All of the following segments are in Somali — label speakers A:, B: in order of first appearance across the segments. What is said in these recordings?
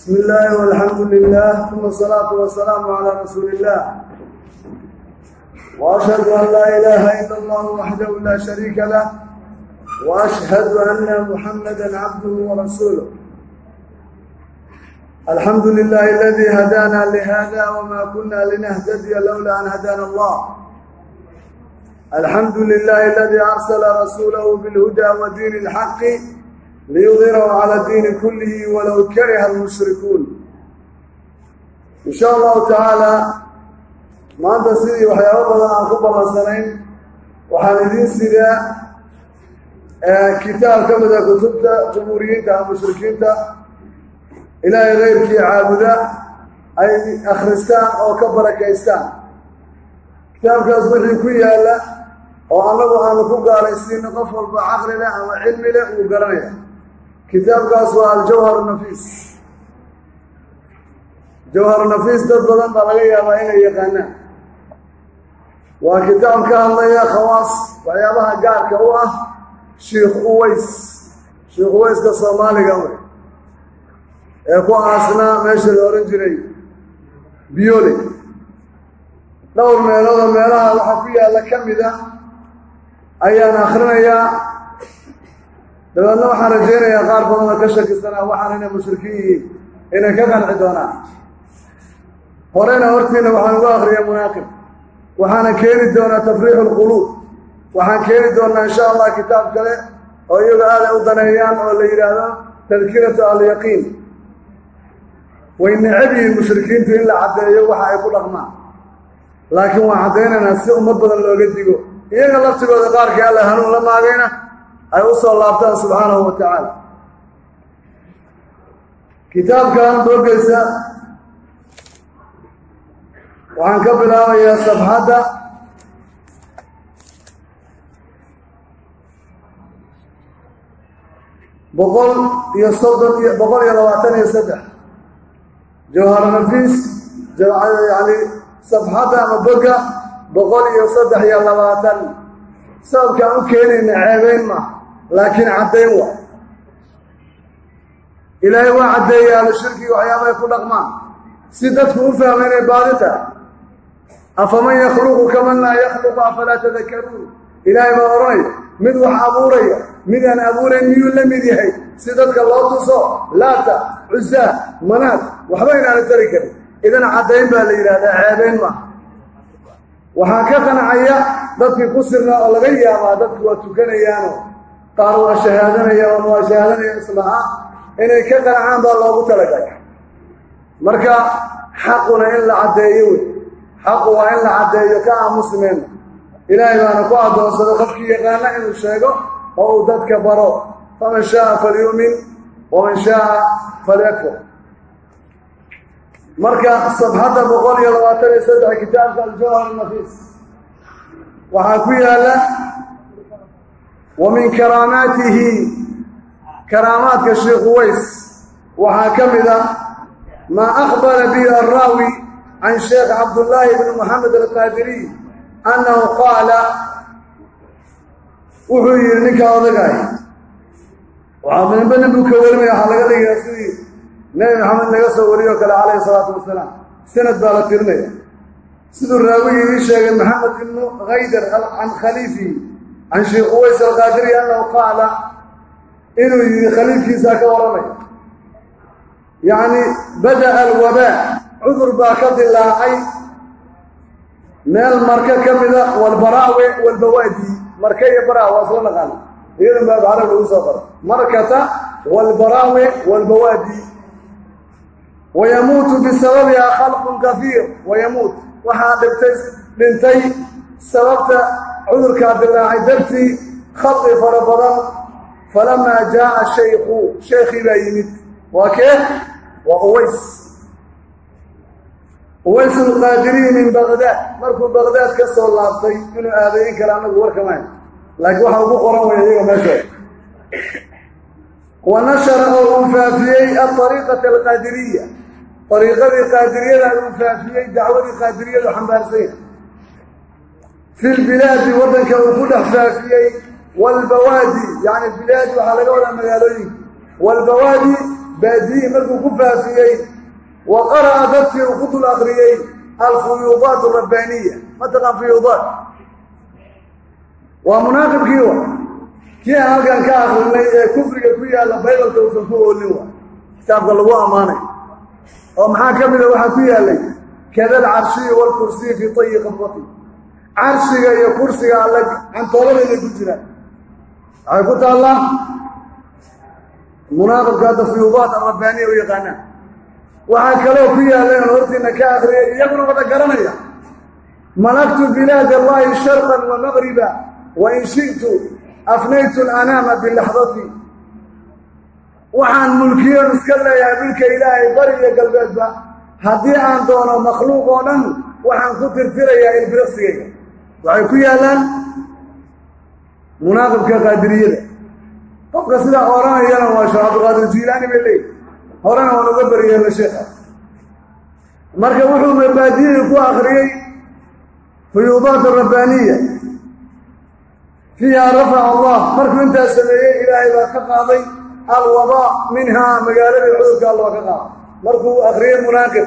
A: bismi illaahi walxamdu lilah uma asalaatu wasalaamu calaa rasuuli illah wa ashhadu an laa ilaaha ila allah waxdahu laa shariika lah wa ashhadu anna muxamadan cabduhu warasuuluh alxamdu lilahi aladii hadaana lihada wma kuna linahtadiya lowla an hadaana allah alxamdu lilahi aladii arsala rasuulahu bilhuda wa diini اlxaqi liyudhirahu cala diini kullihi walow kariha almushrikuun in sha allahu tacaala maanta sidii waxyaabo badan aan ku ballansanayn waxaan idiin sidaa kitaab ka mida kutubta jumhuuriyiinta ama mushrikiinta ilaahay keyrkii caabuda ay akhristaan oo ka barakaystaan kitaabkaas wixii ku yaalla oo annagu aanu ku gaalaysiino qof walba caqli leh ama cilmi leh uu garanaya kitaabkaas waa aljawhar nafiis. Jawhar nafiis dad badan baa laga yaabaa inay yaqaanaan. Waa kitaab ka hadlaya khawaas waxyaabaha gaarka u ah sheikh uways sheikh uwayska soomaaliga wey ee ku aasnaa meesha la odhan jiray biyole dhowr meeloodoo meelaha waxaa ku yaalla ka mida ayaan akrinayaa dabeedna waxaan rajaynayaa qaar badanoo ka shakisanaa waxaan inay mushrikiin yihiin inay ka qanci doonaan. Horena hortiina waxaan uga akriya munaaqib. Waxaana keeni doonaa tafriixu lquluub waxaan keeni doonaa insha allah kitaab kale oo iyagu aaday u daneeyaan oo la yidhaahdo tadkiratu alyaqiin. Way necab yihiin mushrikiintu in la caddeeyo waxa ay ku dhaqmaan. Laakiin waan caddaynaynaa si ummad badan looga digo. Iyaga laftigooda qaarkii alla hanuun la maagayna ay u soo laabtaan subxaanahu wa tacaala kitaabkan boogeysa waxaan ka bilaabayaa sabxadda. Boqol iyo soddon iyo boqol iyo labaatan iyo saddex. Jawhar nafiis yani sabxadda ama boga boqol iyo saddex iyo labaatan. Sababkaan u keenayna ceebeyn maaha laakiin caddayn waa. Ilaahay waa caddeeyay ahlu waxyaabahay ku dhaqmaan. Si dadku u fahma inay baadi tahay afaman yakhluqu kaman laa yakhluqu afalaa tadakaruun ilaahay baa odhanaya mid wax abuuraya mid aan abuurayn miyuu la mid yahay? Si dadka loo tuso laata cusaa manaad waxba inaana tari karin. Idan caddayn baa la yidhahdaa ceebeyn maaha waxaa ka qancaya dadkii ku sirnaa oo laga yaabaa dadku waa tukanayaano qaar waa shahaadanayaan waa shahaadanaya islahaa inay ka qancaan baa loogu talagalay marka xaquna in la caddeeyo wey xaqu waa in la caddeeyo ka aamusmeenna ilaahay baana ku addoonsado qofkii yaqaana inuu sheego oo uu dadka baro faman shaaa falyu'min waman shaaa falyakfur marka sabxadda boqol iyo labaatan iyo saddex kitaabka aljawhar nafiis waxaa ku yaalla wa min karaamaatihi karaamaadka sheikh uways waxaa ka mid a maa akhbara bihi alraawi can sheekh cabdullaahi bni moxamed alqaadiriy annahu qaala wuxuu yidhi ninkaa odagaay waxaa minba nin buu ka warinaya waxaa laga dhigayaa sidii nebi maxamed naga soo wariyoo kale calayhi salaatu wasalaam sanad baa la tirinaya siduu raawigii ii sheegay maxamed ibnu kaydar can khaliifihi can sheikh uways alqaadiri annahu qaala inuu yidhi khaliifkiisaa ka waramay. Yacni bada'a alwabaa cudur baa ka dilaacay meel marka ka mida walbaraawe walbawaadi marka iyo baraa waa isla naqaana iyadan baa carab lagu soo qoro markata walbaraawe walbawaadi. Wayamuutu bisababiha khalqun kafiir. Wayamuut dhintay sababta cudurkaa dilaacay dartii khalqi fara badan falamaa jaaa shaykhu sheekhii baa yimid. Waa kee? Waa uways. Uways alqaadiriyi min baqdaad markuu baqdaad ka soo laabtay inuu aaday in kale annagu warkamayn laakiin waxa ugu qoran waya iyaga meesha wa nashara oo uu faafiyey alariiqata alqaadiriya ariiqadii qaadiriyada uu faafiyey dacwadii qaadiriyadu xambaarsan yahay fi lbilaadi waddanka uu ku dhex faafiyey waalbawaadi yacni bilaad waxaa laga wadaa magaalooyinka waalbawaadi baadiyihii markuu ku faafiyey wa qara'a dadkii uu ku dul akriyey alfuyuudaat rabbaaniya mataqaan fuyuudaat waa munaaqibkii wa kii aan halkan ka akrinay ee kufriga ku yaalla baybalka uusan ku oolin wa kitaabka lagu ammaanay oo maxaa ka waxaa ku yaallay kada alcarshiyi waalkursiyi fii tayi qabdati carshiga iyo kursiga alle cantooladayday ku jiraan waxay ku taallaa munaaqibka hadda fuyuudaat arabbaaniya u yaqaanaan waxaa kaloo ku yaalleen hortiina ka akriyay iyaguna wada garanaya malaktu bilaad allahi sharqan wa maqriba wa in shi'tu afnaytu alanaama bilaxdati waxaan mulkiyon iska leeyahay dhulka ilaahay bari iyo galbeedba. Haddii aan doono makhluuq oo dhan waxaan ku tirtirayaa ilbiriqsigayga waxay ku yaallaan munaaqibka qaadiriyada. Qofka sidaa oranayana waa sheekh cabdulqaadir jiilaani bay leeyihi horena waan uga beriyeena sheekha marka wuxuu mabaadiyihii ku akriyey fuyuudaat rabbaaniya. Fiiha rafaca allah markuu intaas sameeyey ilaahay baa ka qaaday alwabaa minhaa magaaladii cudurka alloo ka qaaday. Markuu akriyey munaaqib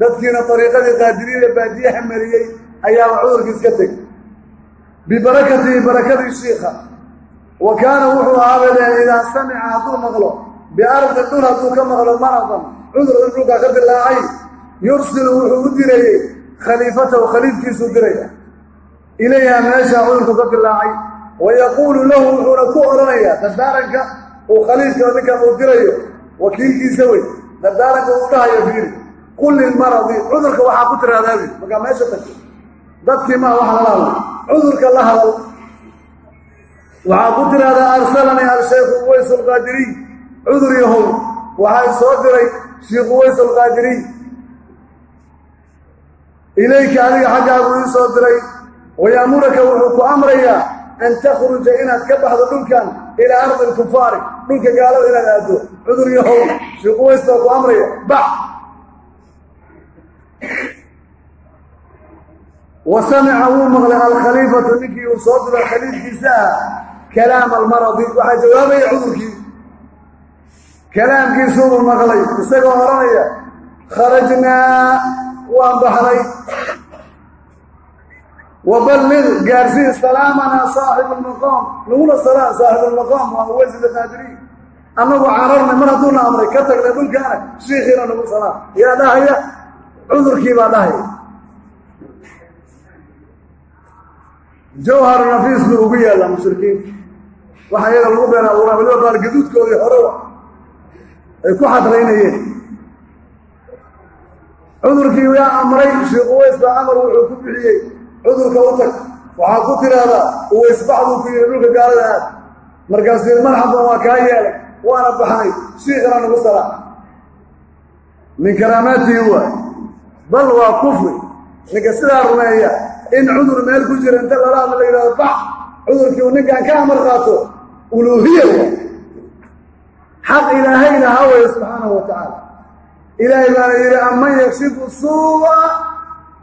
A: dadkiina dariiqadii qaadiriyada baadiyaha mariyey ayaaba cudurkiis ka tegay bibarakatihi barakadii shiikha. Wa kaana wuxuu ahaabadeen idaa samica hadduu maqlo biardi dhul hadduu ka maqlo maradan cudur in dhulkaa ka dilaacay yursilu wuxuu u dirayey khaliifatahu khaliifkiisuu diraya ilayha meeshaa cudurku ka dilaacay wa yaquulu lahu wuxuuna ku odhanayaa dardaaranka uu khaliifka ninkan uu dirayo wakiilkiisa wey. Dardaaranka uu dhahayo fiiri. Qul lilmaradi cudurka waxaa ku tirahdaabi markaa meesha tagto. Dadkii maa wax lala cudurka la hadal. Waxaa ku tirahdaa arsalanii alshaykhu uways alqaadiriy cudur yahow waxaa soo diray shiikhu uways alqaadiriy ilayka adiga xaggaagu ii soo diray wayaamuraka wuxuu ku amrayaa an takhruja inaad ka baxdo dhulkan ilaa ardi alkufaari dhulka gaalada inaad aado. Cudur yahow shiikhu uways baa ku amraya bax wa samica wuu maqlay alkhaliifatu ninkii uu soo diray khaliifkiisa ah kalaama almaradi waxaa jawaabaya cudurkii kalaamkiisuubuu maqlay isagoo odhanaya kharajnaa waan baxnay wa ballig gaarsii salaamanaa saaxibu lmaqaam naguna salaan saaxibulmaqaam waa uwaysid qaadiriy annagu cararnay mar hadduuna amray ka tagnay dhulkaana shiikhiina nagu salaan yaa dhahaya cudurkii dhahaya jawhar nafiis buu ugu yaallaa mushrikiinta waxa iyaga lagu been abuuraa waliba baargaduudkoodii horewa ay ku xadraynayeen. Cudurkii yaa amray sheikh uways baa amar wuxuu ku bixiyey cudurka u tag waxaa ku tiraahdaa uwaysbax buu ku yidhi dhulka gaalada aad. Markaasuu marxaban waa kaa yeelay waana baxnay shiikhana nagu salaa. Min karaamaatihi waay bal waa kufri ninka sidaa rumeeya in cudur meel ku jira inta lala hadla la yidhahdo bax cudurkii uu ninkan ka amar qaato uluuhiya xaq ilaahayna hawaya subxaanahu wa tacaala. Ilaahay baana yidhi aman yakshifu suu'a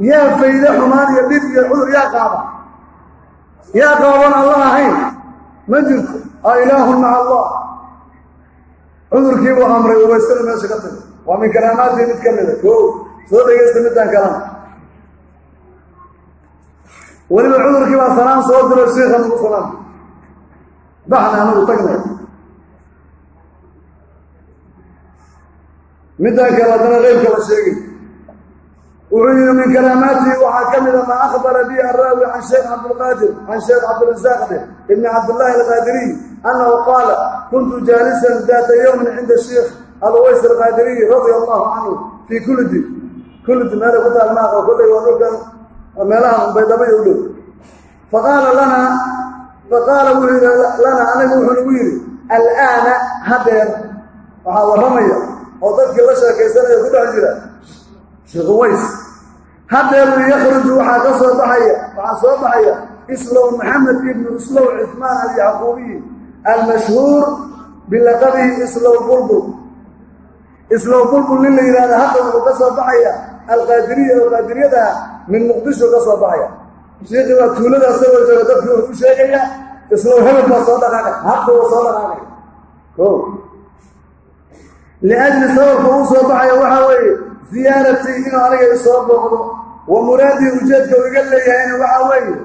A: yaa fayde xumaan iyo dhib iyo cudur yaa qaaba yaa qaaban alla ahayn. Ma jirto. A ilaahun maca allah. Cudurkii buu amray ubaysana meesha ka tagay. Waa min karaamaatii mid ka mida o soo dhegaysta midaan kalama weliba cudurkii baa salaan soo diro shiikha nagu salaam baxna anagu tagnay. Midaan kale haddana qeybka la sheegay wuxuu yihi min karaamaatihi waxaa ka mida maa akhbara bi araawi can sheekh cabdilqaadir can sheekh cabdirasaaqde ibni cabdillahi alqaadiriy annahu qaala kuntu jaalisan daata yowmin cinda sheikh always alqaadiriy radia allahu canhu fii kulidi kulidi meela ku taal maaqa kollay waa dhulkan meelaha baydhabay u dhow. Faqaala lana faqaala wuxuu yidhi lana anaga wuxuu nagu yidhi alaana hadeer. Waxaa warramaya oo dadkii la sheekaysanaya ku dhex jira. Sheekh uways hadeer yakhruju waxaa ka soo baxaya waxaa soo baxaya islow maxamed ibnu islow cismaan alyacquubiyi almashhuur bilaqabihi islow bulbul. Islow bulbul nin la yidhahda hadda wuxuu ka soo baxaya alqaadiriya oo qaadiriyadaha min muqdisho ka soo baxaya. Shiikii waa tuulada asagoo jooga dadkii wuxuu sheegaya islow hebel baa soo dhaqaaqay hadda wuu soo dhaqaaqay. O liajli sababka uu soo baxaya waxaa weeye ziyaaratii inuu aniga isoo booqdo wa muraadii ujeedka u iga leeyahayna waxaa weeye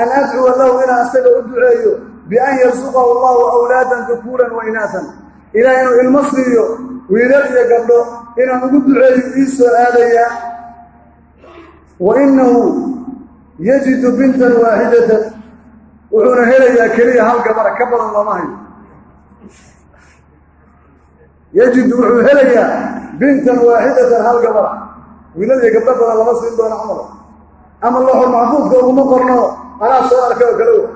A: an adcuwa lahu inaan isaga u duceeyo bian yarsuqahu allahu awlaadan dukuuran wa inaasan. Ilaah inuu ilmo siiyo wiilal iyo gabdho inaan ugu duceeyo ii soo aadayaa wa innahu yajidu bintan waaxidatan wuxuuna helayaa keliya hal gabara ka badan looma hayo yajidu wuxuu helayaa bintan waaxidatan hal gabara wiilal iyo gabdho badan lama siin doono camal ama loxol maxfuudka uguma qorno anaa soo arkay oo kale wa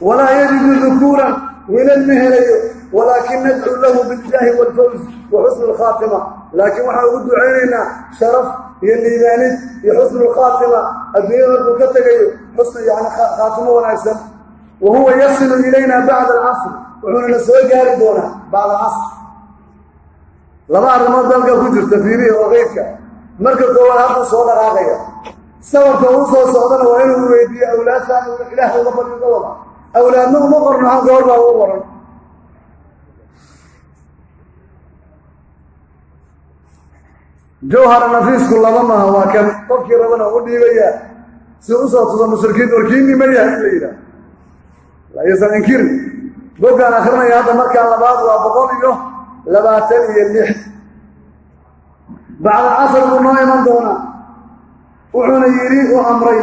A: walaa yajidu dukuuran wiilal ma helayo walaakin nadcuu lahu biljaahi waalfawz wa alkhaatima laakiin waxaan ugu ducaynaynaa sharaf iyo liibaanid iyo xusnu lkhaatima adduunyada markuu ka tegayo xusn yani khaatimo wanaagsan. Wa huwa yasilu ilayna bacda alcasr wuxuuna na soo gaari doonaa bacda alcasr laba arrimood dalka ku jirta fiirihi oo qeybka. Marka koowaad hadduu soo dhaqaaqaya sababka uu soo socdana waa inuu weydiiyo awlaadtaan ilaah uga uga wada. Awlaadna uma qorno han gabor baa ugu qoran jawhara nafiisku laba maha waa kan qofkii rabana u dhiibayaa si u soo tusa mushrikiin warkiinni ma yahay in la yidhaah laysan inkirin boggaan akrinaya hadda markaa labaad waa boqol iyo labaatan iyo lix. Bacda casar buu noo iman doonaa. Wuxuuna yidhi u amray.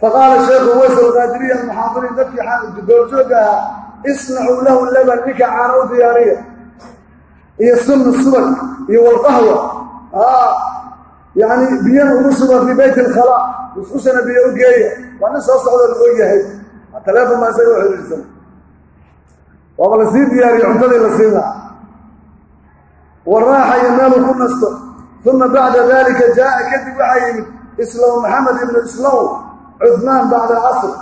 A: Faqaala sheekhu ways alqaadiriya almuxaadiriin dadkii goobjoogga ahaa? Isnacuu lahu laban ninka caana u diyaariya iyo sunna subag iyo walqahwa yani biyana ugu suga fii bayt alkhalaa musqushana biyo u geeya. Waa nin soo socdoo la og yahay taleefon baa isaga xiriirsan. Waaba la sii diyaariye cuntadii la siin lahaa waraaxa iyo meeluu ku nasto. Uma bacda dalika jaaa kadib waxaa yimid islaw maxamed ibnu islaw cuثmaan bacda alcasr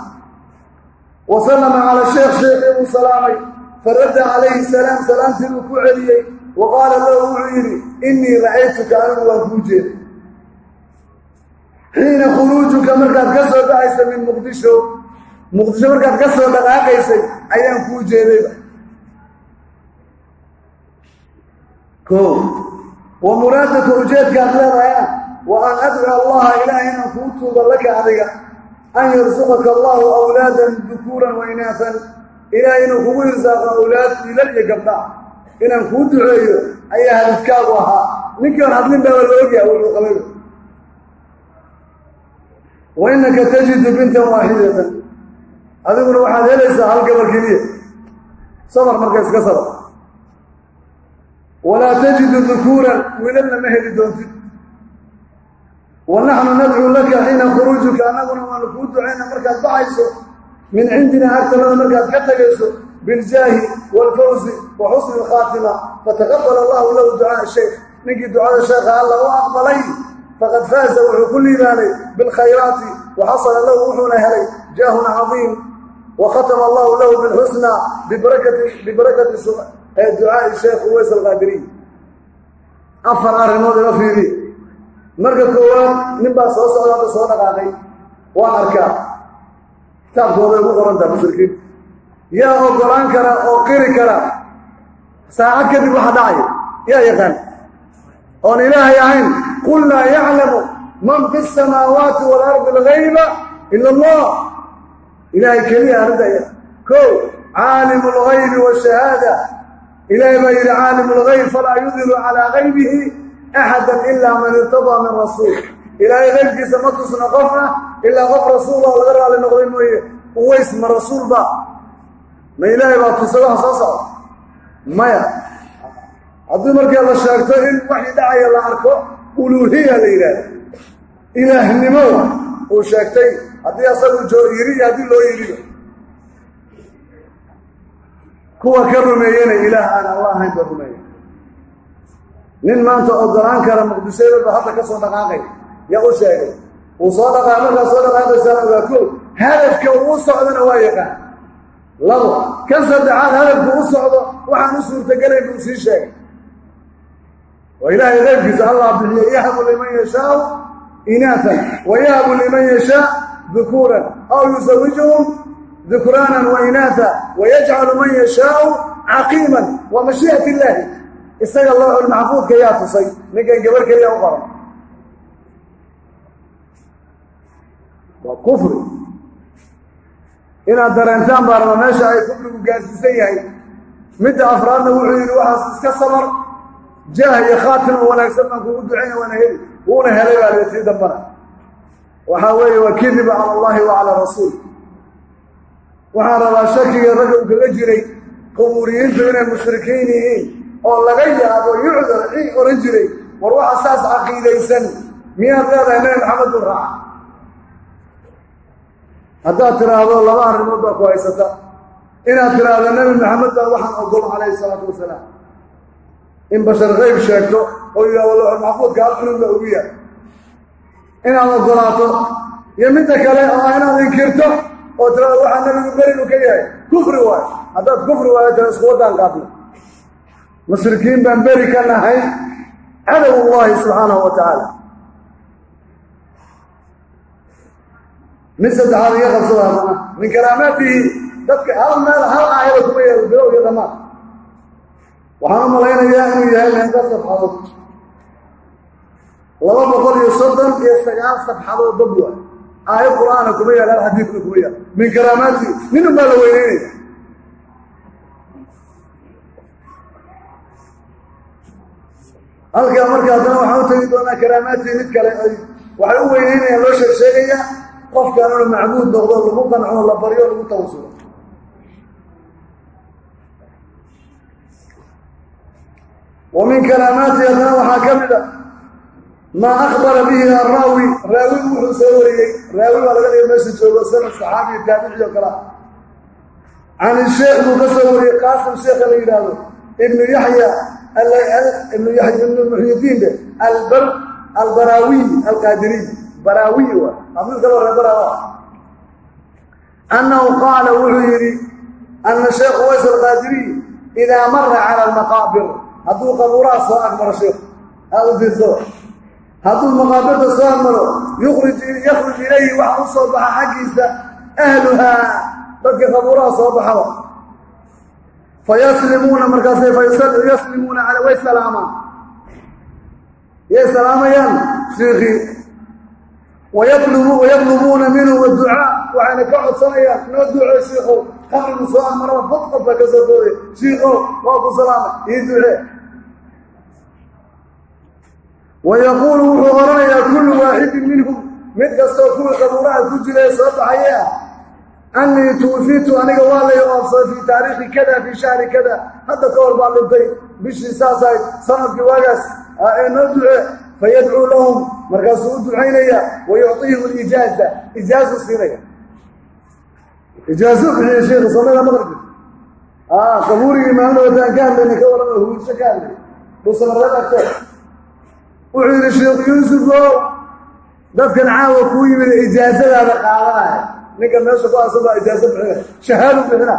A: wa sallama cala sheekh sheekii uu salaamay faradda calayhi salaam salaamtii uu ku celiyey wa qaala lahu wuxuu yidhi innii ra'aytuka anigu waan kuu jeeda xiina khuruujuka markaad ka soo baxaysa min muqdisho muqdisho markaad ka soo dhaqaaqaysay ayaan kuu jeedayba. O wa muraadaka ujeedkaad leedahayna wa an adcuca allaha ilaah inaan kuu tuugo laka adiga an yarsuqaka allahu awlaadan dukuuran wa inaafan ilaah kugu irsaaqo awlaad wiilal iyo gabdhaa inaan kuu duceeyo ayaa hadafkaagu ahaa. Ninkaan hadlin baaba la ogyaha wuxuu qabayba wa innaka tajidu bintan waaxidatan adiguna waxaad helaysaa hal gabar keliya. Sabar marka iska sabar. Walaa tajidu dukuuran wiilalna ma heli doontid. Wa naxnu nadcuu laka xiina khuruujuka annaguna waanu kuu ducayna markaad baxayso. Min cindina agtanada markaad ka tegayso biljaahi waalfawzi wa xusni alkhaatima fataqabala allahu lahu ducaa sheekh ninkii ducada sheekha alla u aqbalay faqad faaza wuxuu ku liibaanay bilkhayraati wa xasala lahu wuxuuna helay jaahun cadiim wa khatama allahu lahu bilxusna bibarakati ducaai sheekh uways alqaadiriy afar arrimood ila fiiriye marka koowaad nin baa soo socda hadda soo dhaqaaqay waan arkaa kitaabkooday ugu qorantaha mushrikiin yaa ogolaan kara oo qiri kara. Saacad kadib waxa dhacaya yaa yaqaan. Oon ilaahay ahayn qul laa yaclamu man fi samaawaati waalardi algayba ila allah ilaahay keliya arrinta ko caalimu algaybi washahaada ilaahay baa yidhi caalimu lgayb falaa yudiru calaa gaybihi axada ilaa man irtadaa min rasuul. Ilaahay qaybkiisa ma tusna qofna ilaa qof rasuul oo laga raali noqday mooye. Uways ma rasuul ma ilaahay baa tusa waxa soo socda? Maya. Haddii markii la sheegto in waxii dhacaya la arko uluuhiya la yidhaahda ilaahnimo uu sheegtay haddii asagu joo yiri iyo haddii loo yiriyo. Kuwa ka rumeeyena ilaah aan alla ahayn ba rumeeya nin maanta ogolaan kara muqdishoba hadda ka soo dhaqaaqay. Yaa u sheegay uu soo dhaqaa markaa soo dhaqaaqaysaana waa ko hadafka uu u socdona waa yaqaan labo kan saddexaad hadafku u socdo waxaan u suurtagelayn buu sii sheegay. Waa ilaahay qaybkiisa allah bixiye yahabu liman yashaau inaatan wa yahabu liman yashaa dukuuran aw yusawijuhum dukraanan wa inaata wayajcalu man yashaau caqiiman waa mashii'at illaahi isaga looxul maxfuudka yaa tusay ninkan gabar keliya u qaban waa kufri inaad dareentaan baa raba meesha ay kufrigu gaarsiisan yahay. Midda afraadna wuxuu yidhi waxaas iska sabar. Jaah iyo khaatim oo wanaagsan baan kugu ducayna waana heli wuuna helay baa li tii dambana. Waxaa weeye waa kadiba cala allahi wa calaa rasuul. Waxaan rabaa shakiga ragga uu kaga jiray qubuuriyiintu inay mushrikiin yihiin oo laga yaabo yucdar cii ohan jiray. War waxa saas caqiidaysan. Miyaad leedahay nabi maxamed buu raaca haddaad tiraahdo laba arrimood baa ku haysata. Inaad tiraahdo nebi maxamed baa waxaan ogol calayhi salaatu wasalaam in bashar qayb sheegto oo yidhahdo loxol maxfuudka cunug baa ugu yahay inaad ogolaato iyo midda kale oo ah inaad inkirto oo tirahdo waxaa nebigu berigu ka yahay. Kufri waayo. Haddaad kufri waayo tira isku waddaan qaadna mushrikiin baan beri ka nahay cadow ullahi subxaanahu wa tacaala mid saddexaad iga qabsada min karaamaatihi dadka hal meel hal aayada kuma yahay bilow iyo dhammaan. Waxaan u malaynayaa inuu yahay meeqa safxadood. Laba boqol iyo soddon iyo sagaal safxadood dab waa aayad qur'aana kuma yaal hal xadiidna kuma yaal min karaamaatihi ninun baa la weyneynaya. Halkaa marka haddana waxaan u tegi doonaa karaamaatii mid kale ay waxay u weyneynayaan loo sheeg sheegayaa qofkaan inuu macbuud noqdo lagu qanco la baryo lagu tawasulo. Wa min karaamaati haddana waxaa ka mid a maa akhbara bihi araawi raawigu wuxuu soo wariyey raawi baa laga dhiga meesha joogo sanad saxaabiyo taabici oo kale ah can isheekh buu ka soo wariyey qaasim sheekha la yidhaahdo ibnu yaxya ibnu yaxya ibnu muxyidiin be albar albaraawiy alqaadiriy baraawiy wa? Abdul kaloo reer baraawa annahu qaala wuxuu yidhi ana sheekhu ways alqaadiriy idaa mara cala almaqaabir. Hadduu qabuuraha soo agmaro sheekhu aa u fiirsado hadduu maqaabirta soo agmaro yukrij yakhruj ilayhi waxa u baxa xaggiisa ahluhaa dadka qabuuraha soo baxaba fayaslimuuna markaasay fayaslimuuna al way salaamaan yay salaamayaan shiikhii wayatlubuuna minhu adducaa waxayna ka codsanayaan noo ducee shiikow qabrigu soo amaraba bad qofka ka soo dooday shiikow waa ku salaamay ii ducee wayaquulu wuxuu odhanayaa kullu waaxidin minhum mid kastoo kuwii qabuuraha ku jira ee soo baxaye ah annii tuufitu aniga waa lay oobsaday fii taariikhi kada fii shahri kada hadda ka baa dhintay bishii saasahayd sannadkii waagaas ee noo ducee fayadcuu lahum markaasuu u ducaynaya wa yucطihim alijaaza ijaazu siinaya ijaazu bixiya sheikhu samada maqrib qabuurigii maalin wataan ka hadlayna ka warama huulsho ka hadlay dhuusamareed agteed wuxuu yidhi sheikhu yuusuf o dadkan caawa kuu yimid ijaazadaada qaadanaya ninka meesha ku aasan baa ijaazo bixinaya shahaadu bixina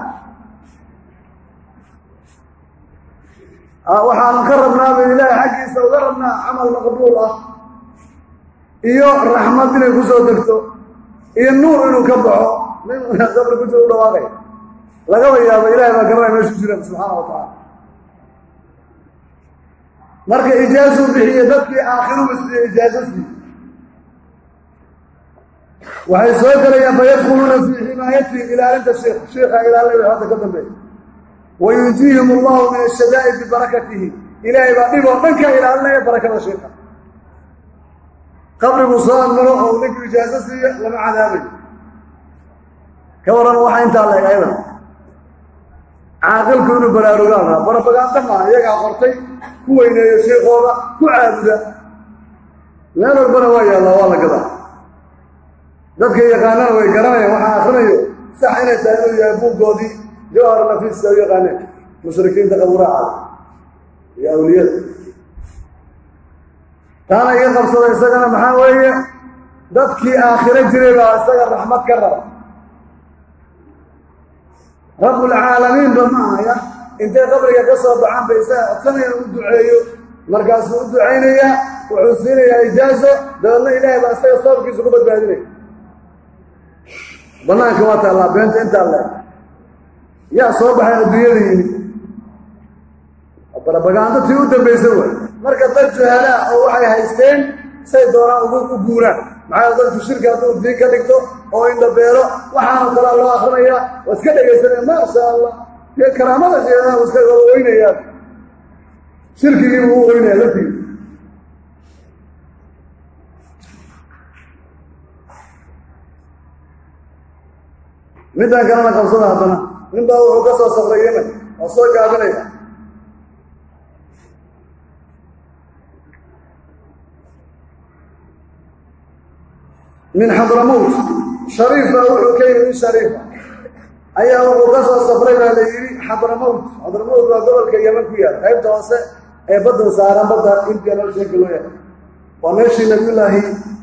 A: waxaanu ka rabnaa ba ilaahay xaggiisa uga rabnaa camal maqbuul ah. Iyo raxmad inay ku soo degto. Iyo nuur inuu ka baxo. Nin qabri ku jiro u dhawaaqay. Lagaba yaabo ilahay baa garanaya meeshu jiraan subxaana wa tacaala marka ijaazuu bixiye dadkii aakhiruba siiye ijaazo siiye waxay soo gelayaan fayadkuluuna fii ximaayatihim ilaalinta sheikh sheikha ilaalinay hadda ka dambeeya wayunjiihim allahu min ashadaa'id bibarakatihi ilaahay baa dhib oo dhan ka ilaalinaya barakada sheika qabriguu soo admaro oo ninku ijaazo siiyo lama cadaabayo ka warran waxa intaa leeg aydan caaqilku inuu baraarugaan raa barabagaanta maaha iyagaa qortay ku weyneeyo sheikooda ku caabuda meel walbana waa yaallaa waa la gadaa dadka yaqaanana way garanayaan waxaa akrinayo sax inay tahay inuu yahay buuggoodii jawhar nafiiska u yaqaaneen mushrikiinta qabuuraha iyo awliyada taana iga qabsada isagana maxaa weeye dadkii aakhiro jiray baa isaga raxmad ka raba rabbulcaalamiinba ma ahaya intay qabriga ka soo baxaan bay isaga codsanayaan u duceeyo markaasuu u ducaynayaa wuxuu siinayaa ijaazo dabeedna ilaahay baa isaga sababkiisa ku badbaadinaya banaanka waa taallaa beenta intaa leeg yaa soo baxay adduunyada yimid barabagaando tii u dambaysa way. Marka dad juhalaa oo waxay haysteen say doonaan ugu u guuraan. Maxaa dadku shirki hadduu diin ka dhigto oo indhabeelo waxaana kalaa loo akrinayaa waa iska dhegaysanaya maasha allah. Iyo karaamada sheedaa u iska wada shirkigii buu u oynaya laftiisa midaan kalena qabsada haddana nin baa wuxuu ka soo safray yemen oo soo gaabinaya. Min xadramowt shariif baa wuxuu ka yimi shariifa ayaa wuxuu ka soo safray baa la yidhi xadramowt xadramowt waa gobolka yeman ku yaal. Qaybta hoose ee badda saaran badda indiya loo sheeka loo yahay. Waa meeshii nabiyullaahi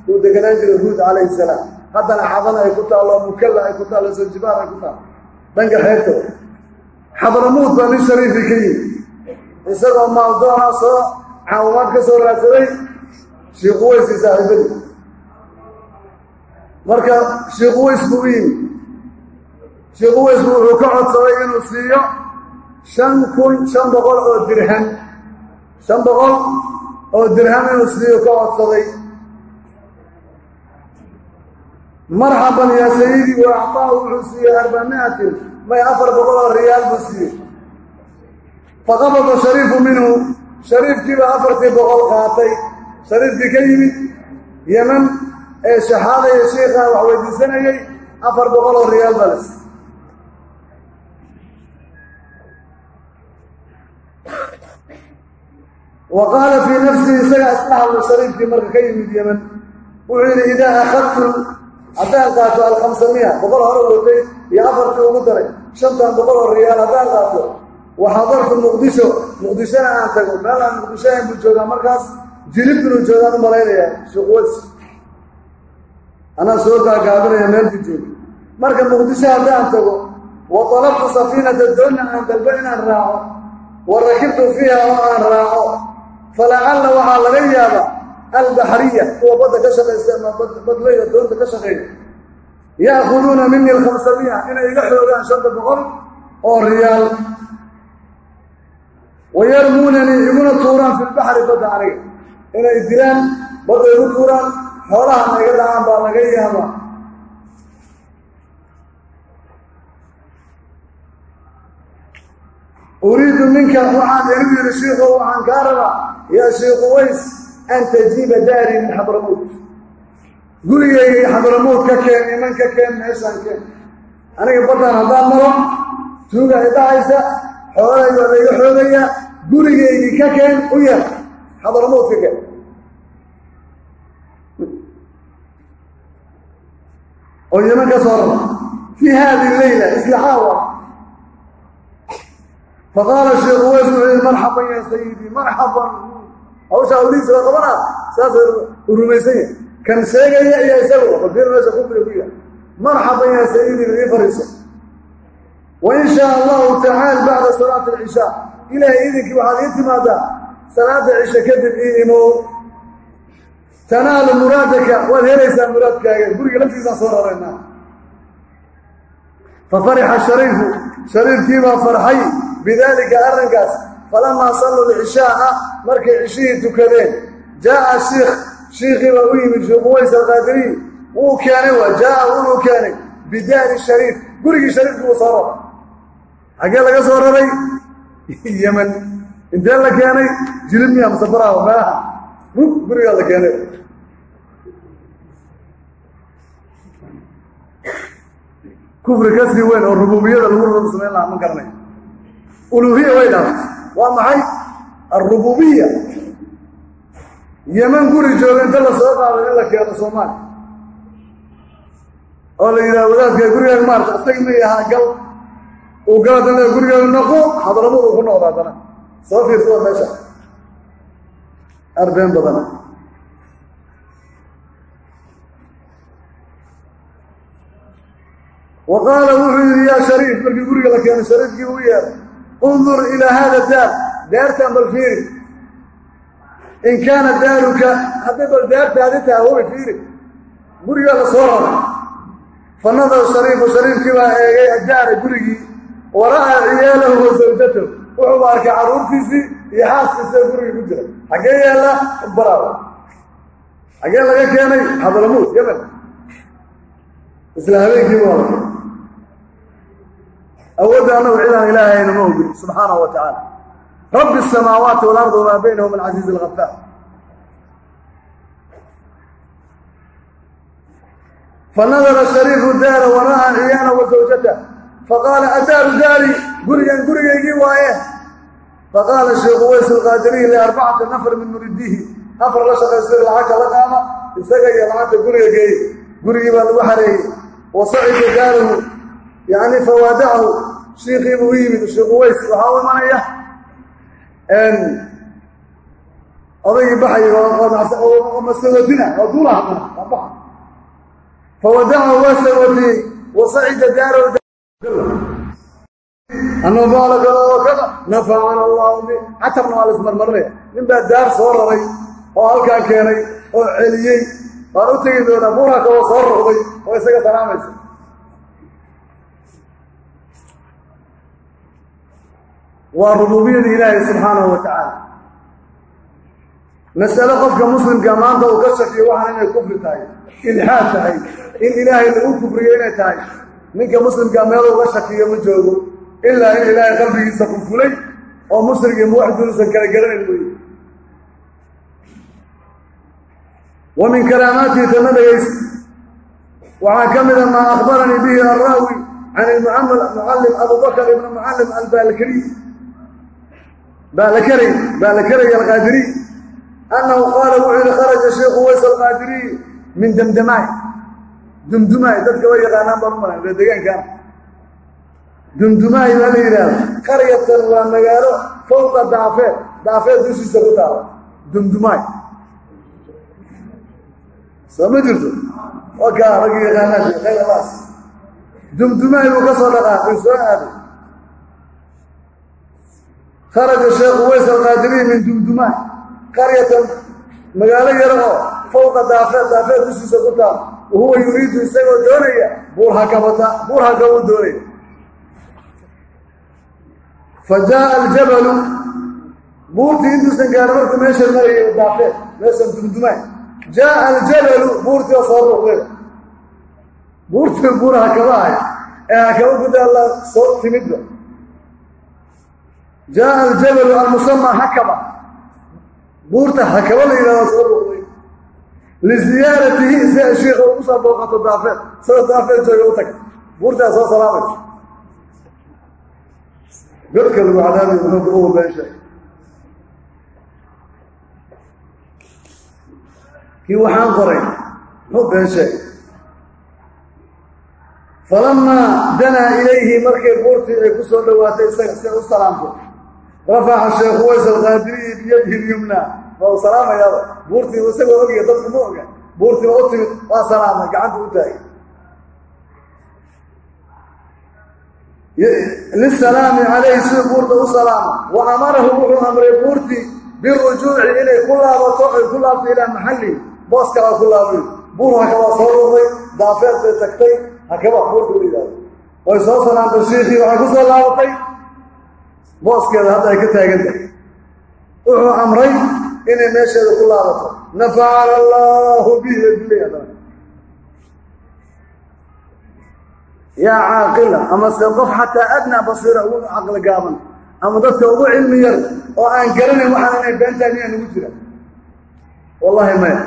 A: uu deganaan jiray huud calayhi salaam. Haddana xadana ay ku taallo mukalla ay ku taallo zanjibaar ay ku taallo dhanka xeebta xadramuud baa nin shariifi ka yimi isagoo maaldoona soo caawimaad ka soo raadsaday sheikh uweyskii saaxiibadii marka sheikh uweys buu u yimi sheikh uweys bu wuxuu ka codsaday inuu siiyo shan kun shan boqol oo dirham. Shan boqol oo dirham inuu siiyo ka codsaday marxaban yaa sayidii wa acطaahu wuxuu siiyey arbamiatin may afar boqol oo riyaal buu siiyey. Faqabada shariifu minhu shariifkiiba afartii boqol qaatay. Shariifkii ka yimid yeman ee shaxaadaya shiikaa wax weydiisanayey afar boqol oo riyaal balas wa qaala fii nafsihi isagaa isla hadlay shariifkii marka ka yimid yeman wuxuu yidhi idaa akhadtum haddaan qaato alkhamsamiya boqol hore watay iyo afartii ugu daray. Shantan boqol oo riyaal haddaan qaato wa xadartu muqdisho. Muqdishona aan tago meel aan muqdisho ahayn buu joogaa markaas jilib inuu joogaan u malaynayaa shuqways anaa soo gaagaabinaya meelkii jooga marka muqdisho haddaan tago wa talabtu safiinata doonna aan dalbo inaan raaco wa rakibtu fiiha oo aan raaco. Falacalla waxaa laga yaabaa albaxriya kuwa badda ka shaqaysta ama badleyda doonta ka shaqeeya ya'khuduuna mini alkhamsamiya inay iga xoogaan shanta boqol oo riyaal. Wa yarmuunanii iguna tuuraan fi lbaxri badda aniga. Inay dilaan badda igu tuuraan xoolahana iga dhacaan baa laga yaabaa. Uriidu minka waxaan igu yidhi shiikho waxaan kaa rabaa. Yaa shiikhu ways an tajiiba daari min xadramuut gurigeyga xadramuut ka keen iman ka keen meeshaan keen. Aniga baddaan haddaan maro tuuga idhacaysa xoolay waa layga xoogayaa gurigeygii ka keen u yar xadramuut ka keen. Oo yeman ka soo rara fii haadi leyla isla caawa. Faqaala sheekhu weys wuxuu yihi marxaban ya sayidii marxaban hawshaa ulihiisa waa qabanaa saasa u rumaysan yahay kan sheegaya iyo isagu bafiir meesha kufriga ku yahay marxaban yaa sayidii ii fariiso wa in shaa allahu tacaala bacda salaati alcishaa ilaahay idinkii waxaad ii timaadaa salaada cisho kadib ii imow tanaalu muraadaka. Waad helaysaa muraadkaaga. Guriga laftiisaan soo raraynaa. Fa farixa shariifu. Shariifkiibaa farxay. Bidaalika arrinkaas. Falamaa salluu lcishaaa markay cishihii tukadeen. Jaaa shiikh shiikhiibaa u yimid sheekhu ways alqaadiriy wuu keenay waa jaaa wuxuu keenay bidaari shariif. Gurigii shariifku uu soo raray. Xaggee laga soo raray? Yeman intee la keenay? Jilibmiya musafaraha meelaha. Rug gurigaa la keenay. Kufri ka sii weyn oo rububiyada lagu rur samayn lahaa ma garanay uluhiya way dhaaftay waa maxay alrububiya yeman guri jooga inta la soo qaado in la keeno soomaaliya oo la yidhaha wadaadka gurigaaga maarta isaga may ahaa gal. Uu gala dan gurigaaga noqo xadramad uu ku noqdo haddana. Soo fiirsada meesha. Arbeen badana. Wa qaala wuxuu yidhi yaa shariif markii guriga la keeno shariifkii uu yeeray undur ilaa haada daar daartaan bal fiiri. In kaana daaruka hadday bal daartaadi tahay hubi fiiri. Gurigaa la soo raray fa nadar shariifu baa eegay addaara gurigii. Wa ra'aa ciyaalahu wa sawjatahu wuxuuba arkay carruurtiisii iyo xaaskiisa guriga ku jira. Xaggee yaalla baraawa xaggee laga keenay xadalamuud yemen isla habeenkiiba waa la keenay awoodda annagu cidaan ilaahayna ma ogin subxaanahu wa tacaala rabbi asamaawaati waalardi wamaa baynahum alcasiiz alghafaar fanadara shariifu daara wara'a ciyaana wa zawjata faqaala adaaru daari gurigan gurigaygii waaye faqaala sheekhu ways alqaadiriyi liarbacati nafar min muridihi afar la shaqaystay lacagta la qaama isaga iyo lacagta guriga geeye gurigii baa lagu xareeyey wa sacida daaruhu yacni fawaadacahu shiikii buu u yimid sheekhu ways waxaa u imanaya odaygii baxay oo masawadina waa duula baxa fawadacahu waa sawadiyey wa sacida daarahu annabaala kada oo kada nafacana allahu bi catabna waa la ismarmarinaya nin baa daar soo raray oo halkaa keenay oo celiyey. Waan u tegi doonaa buurha kaloo soo roqday oo isaga salaamaysa waa rububiyada ilaahay subxaanahu wa tacaala. Masale qofka muslimka maanta uu ka shakiyo waxaan inay kufri tahay ilxaad tahay in ilaahay lagu kufriyo inay tahay. Ninka muslimka meel uga shakiyo ma joogo ilaa in ilaahay qalbigiisa kufulay oo musrig iyo muwaxidunisan kala garanayn mooye wa min karaamaatihi dhegaysa waxaa ka mida maa akhbaranii bihi araawi can mucallim abubakr ibn mucallim albaalkari baalakary baalakaray alqaadiriy annahu qaala wuxuu yihi kharaja sheikhu ways alqaadiriy min damdamaay. Dumdumaay dadka way yaqaanaan baan u malan ree degaankaana dumdumaay baa la yidhaahda qaryatan waa magaalo fawqa daafeed daafeed dushiisa ku taala dumdumaay soo ma jirto? Waa kaa raggi yaqaanaan dumdumaay buu ka soo dhaqaaqay soo aaday kharaja sheekhu ways alqaadiriy min dumdumaay qaryatan magaalo yaro oo fawqa daafeed daafeed dushiisa ku taala wahuwa yuriidu isagoo doonaya buurhakabata buurhakabuu doonaya fa jaaa aljabalu buurtii intuusan gaaro markuu meesha marayay daafeed meeshan dumdumaay jaaa aljabalu buurtii oo soo ruuqday buurtii buur hakaba ahay ee hakaba daalla soo timidba jaaa aljabalu almusamaa hakaba buurta hakaba la yidhahda soo ruuqday liziyaaratihi si ay shiika ugu booqato daafeed isagoo daafeed jooga u tag. Buurtaa soo salaamaysa godka lagu cadaabiy muxuu ugu been sheegay. Kii waxaan qoray muxuu been sheegay. Falamaa danaa ilayhi markay buurtii ay ku soo dhowaatay isaga u salaamto rafaxa sheekhu ways alqaadiriyi biyadihi lyumna waa u salaamayaaba buurtii isagoo ogya dadku ma oga buurtii waa u timid waa salaamay gacanta u taagay. Lisalaami calayhi siduu buurta u salaama wa amarahu wuxuu amray buurtii birujuuci inay ku laabato ay ku laabto ilaa maxalli. Boos kalaa ku laabay buur hakabaa soo ruuday daafeed bay tagtay hakaba buurta u yidhaahdo way soo salaamtay laabatay booskeeda hadda ay ka taagan tahay. Wuxuu amray inay meesheeda ku laabato. Nafacana allaahu bihi adulay haddana yaa caaqila ama se qof xataa adnaa basiira ugu caqli gaaban ama dadka ugu cilmi yar oo aan garanayn waxaan inay beentaa miyaa nugu jira wallaahi maya.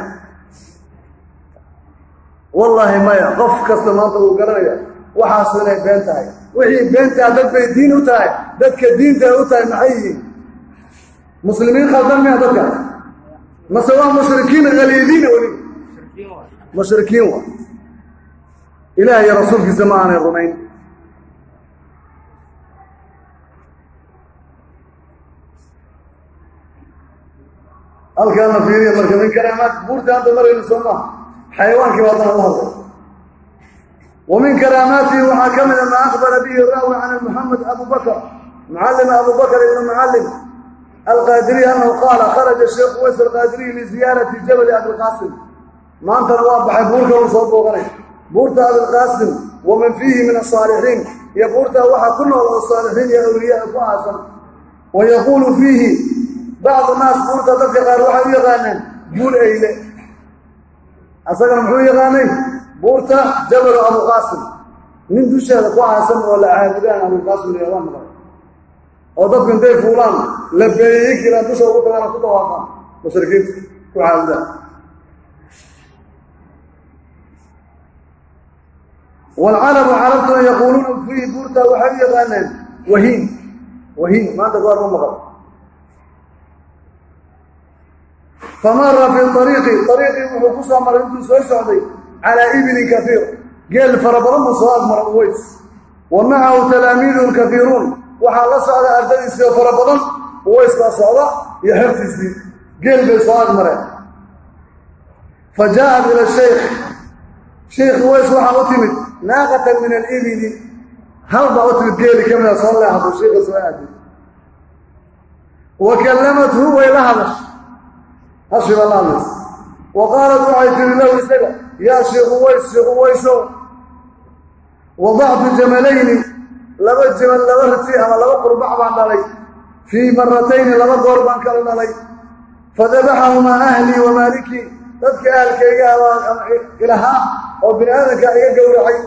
A: Wallaahi maya qof kasta maanta uu garanaya waxaasu inay been tahay wixii beentaa dad bay diin u tahay dadka diintaay u tahay maxay yihiin? Muslimiin khaldan miya dadkaas mase waa mushrikiin haliidiina weliba mushrikiin wa. Ilaah rasuulkiisa ma aanay rumayn. Halkaana fiiriya marka min karaamaat buurta hadda maraynu soo maha xayawaankii baa haddana la hadlay wa min karaamaatihi waxaa ka mida maa akbara bihi raawi can muxamed abu bakr mucallima abu bakr ibn mucallim alqaadiriy annahu qaala kharaja sheekhu ways alqaadiriy liziyaarati jabali abilqaasim maantana waa baxay buurka uu soo booqanay buurta abilqaasim waman fiihi min asaalixiin iyo buurtaa waxaa ku nool oo saalixiin iyo awliyaa ku aasan wa yaquulu fiihi bacdu naas buurta dadka qaar buurta jabalu abuqaasim nin dusheeda ku aasan oo la caabudaan abuqaasim la waa maqan oo dadku intay fuulaan la beeyey kilaan dusha ugu tagaana ku dawaafaan mushrikiinta ku caabudaan waalcarabu carabtuna yaquuluuna fiihi buurta waxay u yaqaanaan wahiin. Wahiin maanta goor ma maqan famara fii ariiqi ariiqii wuxuu ku soo maray intuu soo socday calaa ibilin kaiir geel fara badan buu soo agmara uways wa macahu talaamiidun kaiiruun waxaa la socda ardadiisii oo fara badan uways baa socda iyo xertiisii geel bay soo agmareen fa jaa'at ila shaykh shaykh uways waxaa u timid naaqatan min alibili hal baa u timid geeli ka mida way la hadash hashiba la hadlaysa wa qaalat waxay tiri lahu isaga yaa sheikh uways sheikh uwaysow wadactu jamalayni laba jamal laba rati ama laba qurbac baan dhalay fii maratayni laba goor baan kala dhalay fadabaxahumaa ahlii wa maalikii dadka ahalkayga ilahaa oo bini aadamka iga gowracay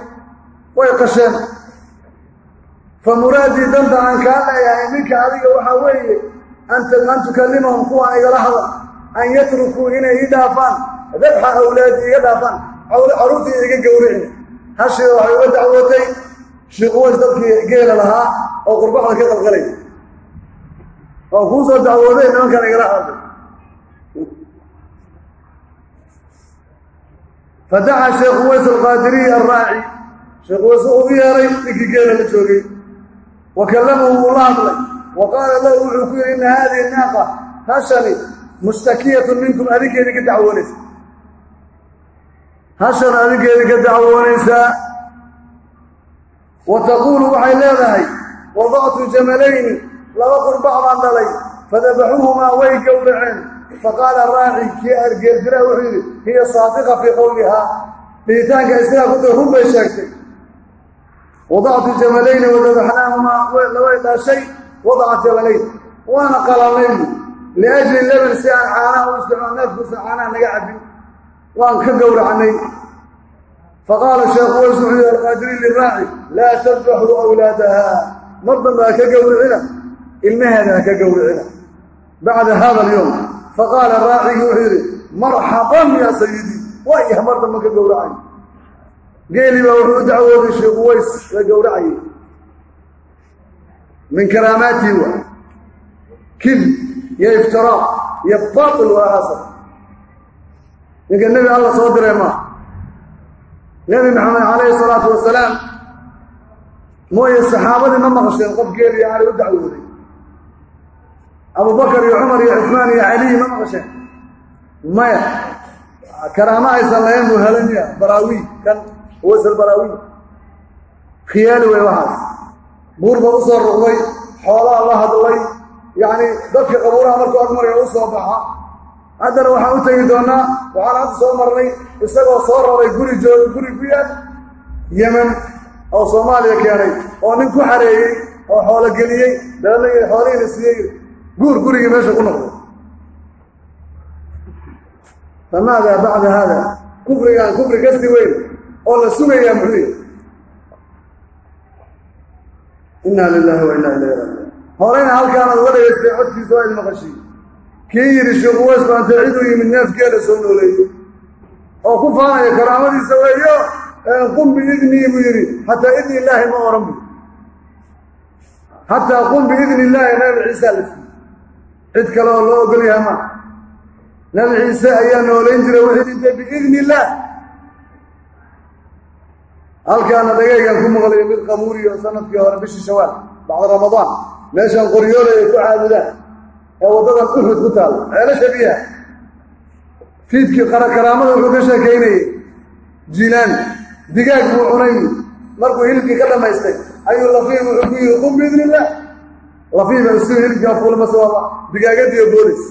A: way qasheen fa muraadii danta aan kaa leeyahay ninka adiga waxaa weeye an tukallimahum kuwaan igala hada an yatrukuu inay ii dhaafaan dabxa awlaadi iga dhaafaan caruurtii iga gowricin hashiba waxay uga dacwootay shiquways dadkii geela lahaa oo qurbaxda ka qalqalay oo kuu soo dacwooday nimankan igala hadlay fadaca sheekh uways alqaadiriy alraaci sheekh uways wuxuu u yeeray ninkii geela la joogay wa kallamahu wuu la hadlay wa qaala lahu wuxuu ku yidhi inna haadihi naaqa hashani mustakiyatun minkum adinkeedi ka dacwoonaysa hashan adinkeedi ka dacwoonaysaa wa taquulu waxay leedahay wadactu jamalayni laba qurbac baan dhalay fadabaxuhumaa way gowraceen faqaala raaci kii argeeltira wuxuu yidhi hiya saadiqa fii qowlihaa dhihitaanka isagaa ku run bay sheegtay wadactu jamalayni wadabaxnaahumaa labay dhashay wadacat jamalayn waana qalalnay liajli leban si aan caanaha u isticmaal neefkuusan caanaha naga cabbin waan ka gowracnay faqaala sheekhu ways wuxuu yihi alqaadiri liraaci laa tadbaxuu awlaadaha mar dambe ha ka gowricina ilmaheeda ha ka gowricina bacda hada alyowm faqaala raacigi wuxuu yidhi marxaban yaa sayidii waayah mar dambe ka gowracay geeli baa wuxuu u dacwooday sheekhu ways la gowracayay min iyo iftiraa iyo baatil waa asar ninka nebi alla soo diray maa nebi maxamed calayhi salaatu wasalaam mooye saxaabadii ma maqasheen qof geel iyo ari u dacwooday. Abubakar iyo cumar iyo cusmaan iyo caliy ma maqasheen. Maya karaamo aysan lahayn buu helanya baraawi kan waysal baraawi. Khiyaali wey waxaas buur bad u soo ruqday xoolaa la hadlay yacni dadka qabuuraha markuu agmaraya u soo baxa. Haddana waxaan u tegi doonaa waxaan hadda soo marnay isagoo soo raray guri jooga guri ku yaal yemen oo soomaaliya keenay oo nin ku xareeyey oo xoolo geliyey dabeedna xoolihiina siiyey guur gurigii meesha ku noqday. Famaadaa bacda haada kufrigaan kufri kasi weyn oo la sugayaa muxuu yihi inna lilahi wa inna ilayhi raajiun horeyna halkaanaad uga dhagaystay codkiisa waa idin maqashiy kii yidhi sheekhu weys baanta ciduu yimid neef geela soo nooleeyey. Oo ku faanaya karaamadiisa weeyo qum biidnii buu yidhi. Xataa idni illaahi ma oran bu xataa qum biidni illaahi nabi ciisa la siiyey. Cid kale oo loo ogol yahay maa nabi ciise ayaa noolayn jiray wuxuu dhintay biidni illaah halkaana dhagaygan ku maqlay mid qabuuriyo sannadkii hore bishii shawaal bacda ramadaan meeshaan qoryoolay ay ku caabudaan ee waddadan uxud ku taalla ceelasha biyaha. Fiidkii karaamada wuxuu ka sheekaynayey jiilaan. Digaag buu cunay markuu hilibkii ka dhammaystay ayuu lafiif wuxuu ku yidhi qum biidni illaah lafiiba isu hilibkii afuulmase waaba digaagadiiyo boolis.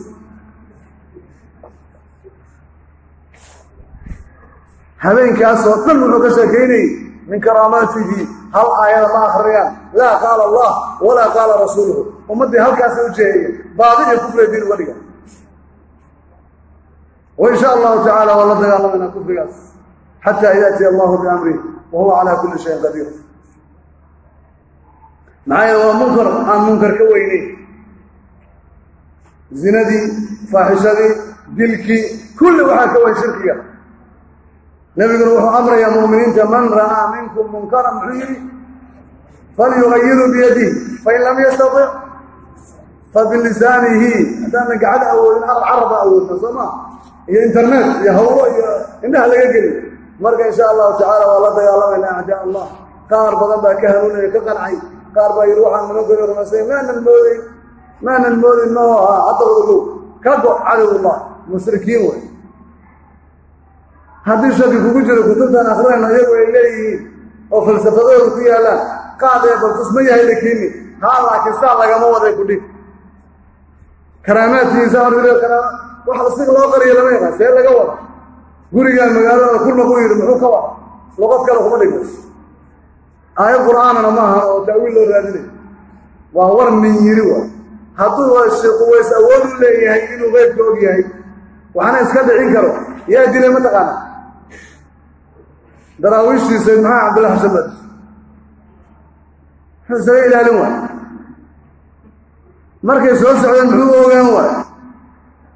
A: Habeenkaasoo dhan wuxuu ka sheekaynayey min karaamaatihi hal aayada ma akhriyaan. Laa qaala allah walaa qaala rasuuluhu. Ummaddii halkaasa u jeehaya baadi iyo kufriga diin uga dhiga. Wa in sha allahu tacala waa la dagaalamayna kufrigaas. Xataa yaatiya allahu biamrih wa huwa calaa kulli shayin qadiir maxaa yeele waa munkar aan munkar ka weyneyn. Zinadii faaxishadii dilkii kulli waxaa ka weyn shirkiga nebiguna wuxuu amrayaa mu'miniinta man ra'aa minkum munkaran? Muxuu yidhi falyugayiru biyadihi fain lam yastatic fabilisaanihi haddaanan gacad awoodin aqal caraba awoodna soo maa iyo internet iyo hawlo iyo indhaha laga geli marka insha allahu tacala waa la dagaalamayna acdaa allah. Qaar badan baa ka hanuunaya ka qancay qaar baa yidhi waxaan nimankooda rumaysay maanan moodeyn maanan moodin maho ahaa hadda ogow ka go cadowullah mushrikiin wey haddii shaki kugu jiro kutubtaan akrinayno iyagu ay leeyihiin oo falsafadooda ku yaallaan qaad ee baltus ma yahay lakiini haa laakiin saa lagama waday ku dhig. Karaamaadkiisa waxa siga loo qariyo lama yaqaan see laga wada gurigaan magaalada kulma ku yidhi muxuu ka wada luqad kale kuma dhigno aayad qur'aanana ma aha oo taawiil loo raadinay. Waa war nin yiri wa hadduu sheekhu ways awood u leeyahay inuu qeybka og yahay waxna iska dhicin karo. Yaa dilay mataqaana daraawiishtii sayd maxamed cabdillah xasanbad muxuu isaga ilaalin waay. Markay soo socdeen muxuu ogaan waay?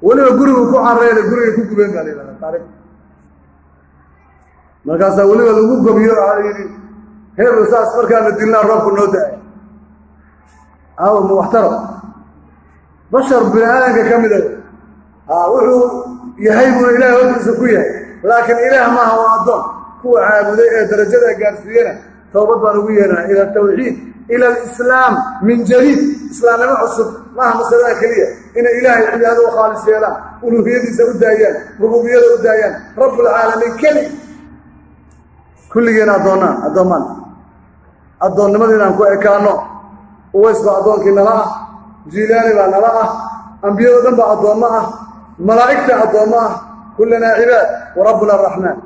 A: Weliba gurigu ku carreena gurigay ku gubeen baa la yidhahda taarikh markaasaa weliba lagu gobiyo aa yidhi heeru saas markaana dilnaa roobku noo da'ay. Aawa ma waxtaro bashar bini aadanka ka mida haa wuxuu yahay buuna ilaah hortiisa ku yahay laakiin ilaah maaha waa addoon kuwa caabuday ee darajada gaarsiiyena towbad baan ugu yeernaa ila tawxiid ila alislaam min jadiid. Islaamnimo cusub maaha masalada keliya. Inay ilaahay cibaado u khaalis yeelaan uluhiyadiisa u daayaan rububiyada u daayaan rabbulcaalamiin keli. Kulligeen addoonnaan addoommaan addoonnimada inaan ku ekaano uways baa addoonkii nala ah jiilaani baa nala ah ambiyado dhan baa addoommo ah malaa'igta addoommo ah. Kullanaa cibaad wa rabbuna araxmaan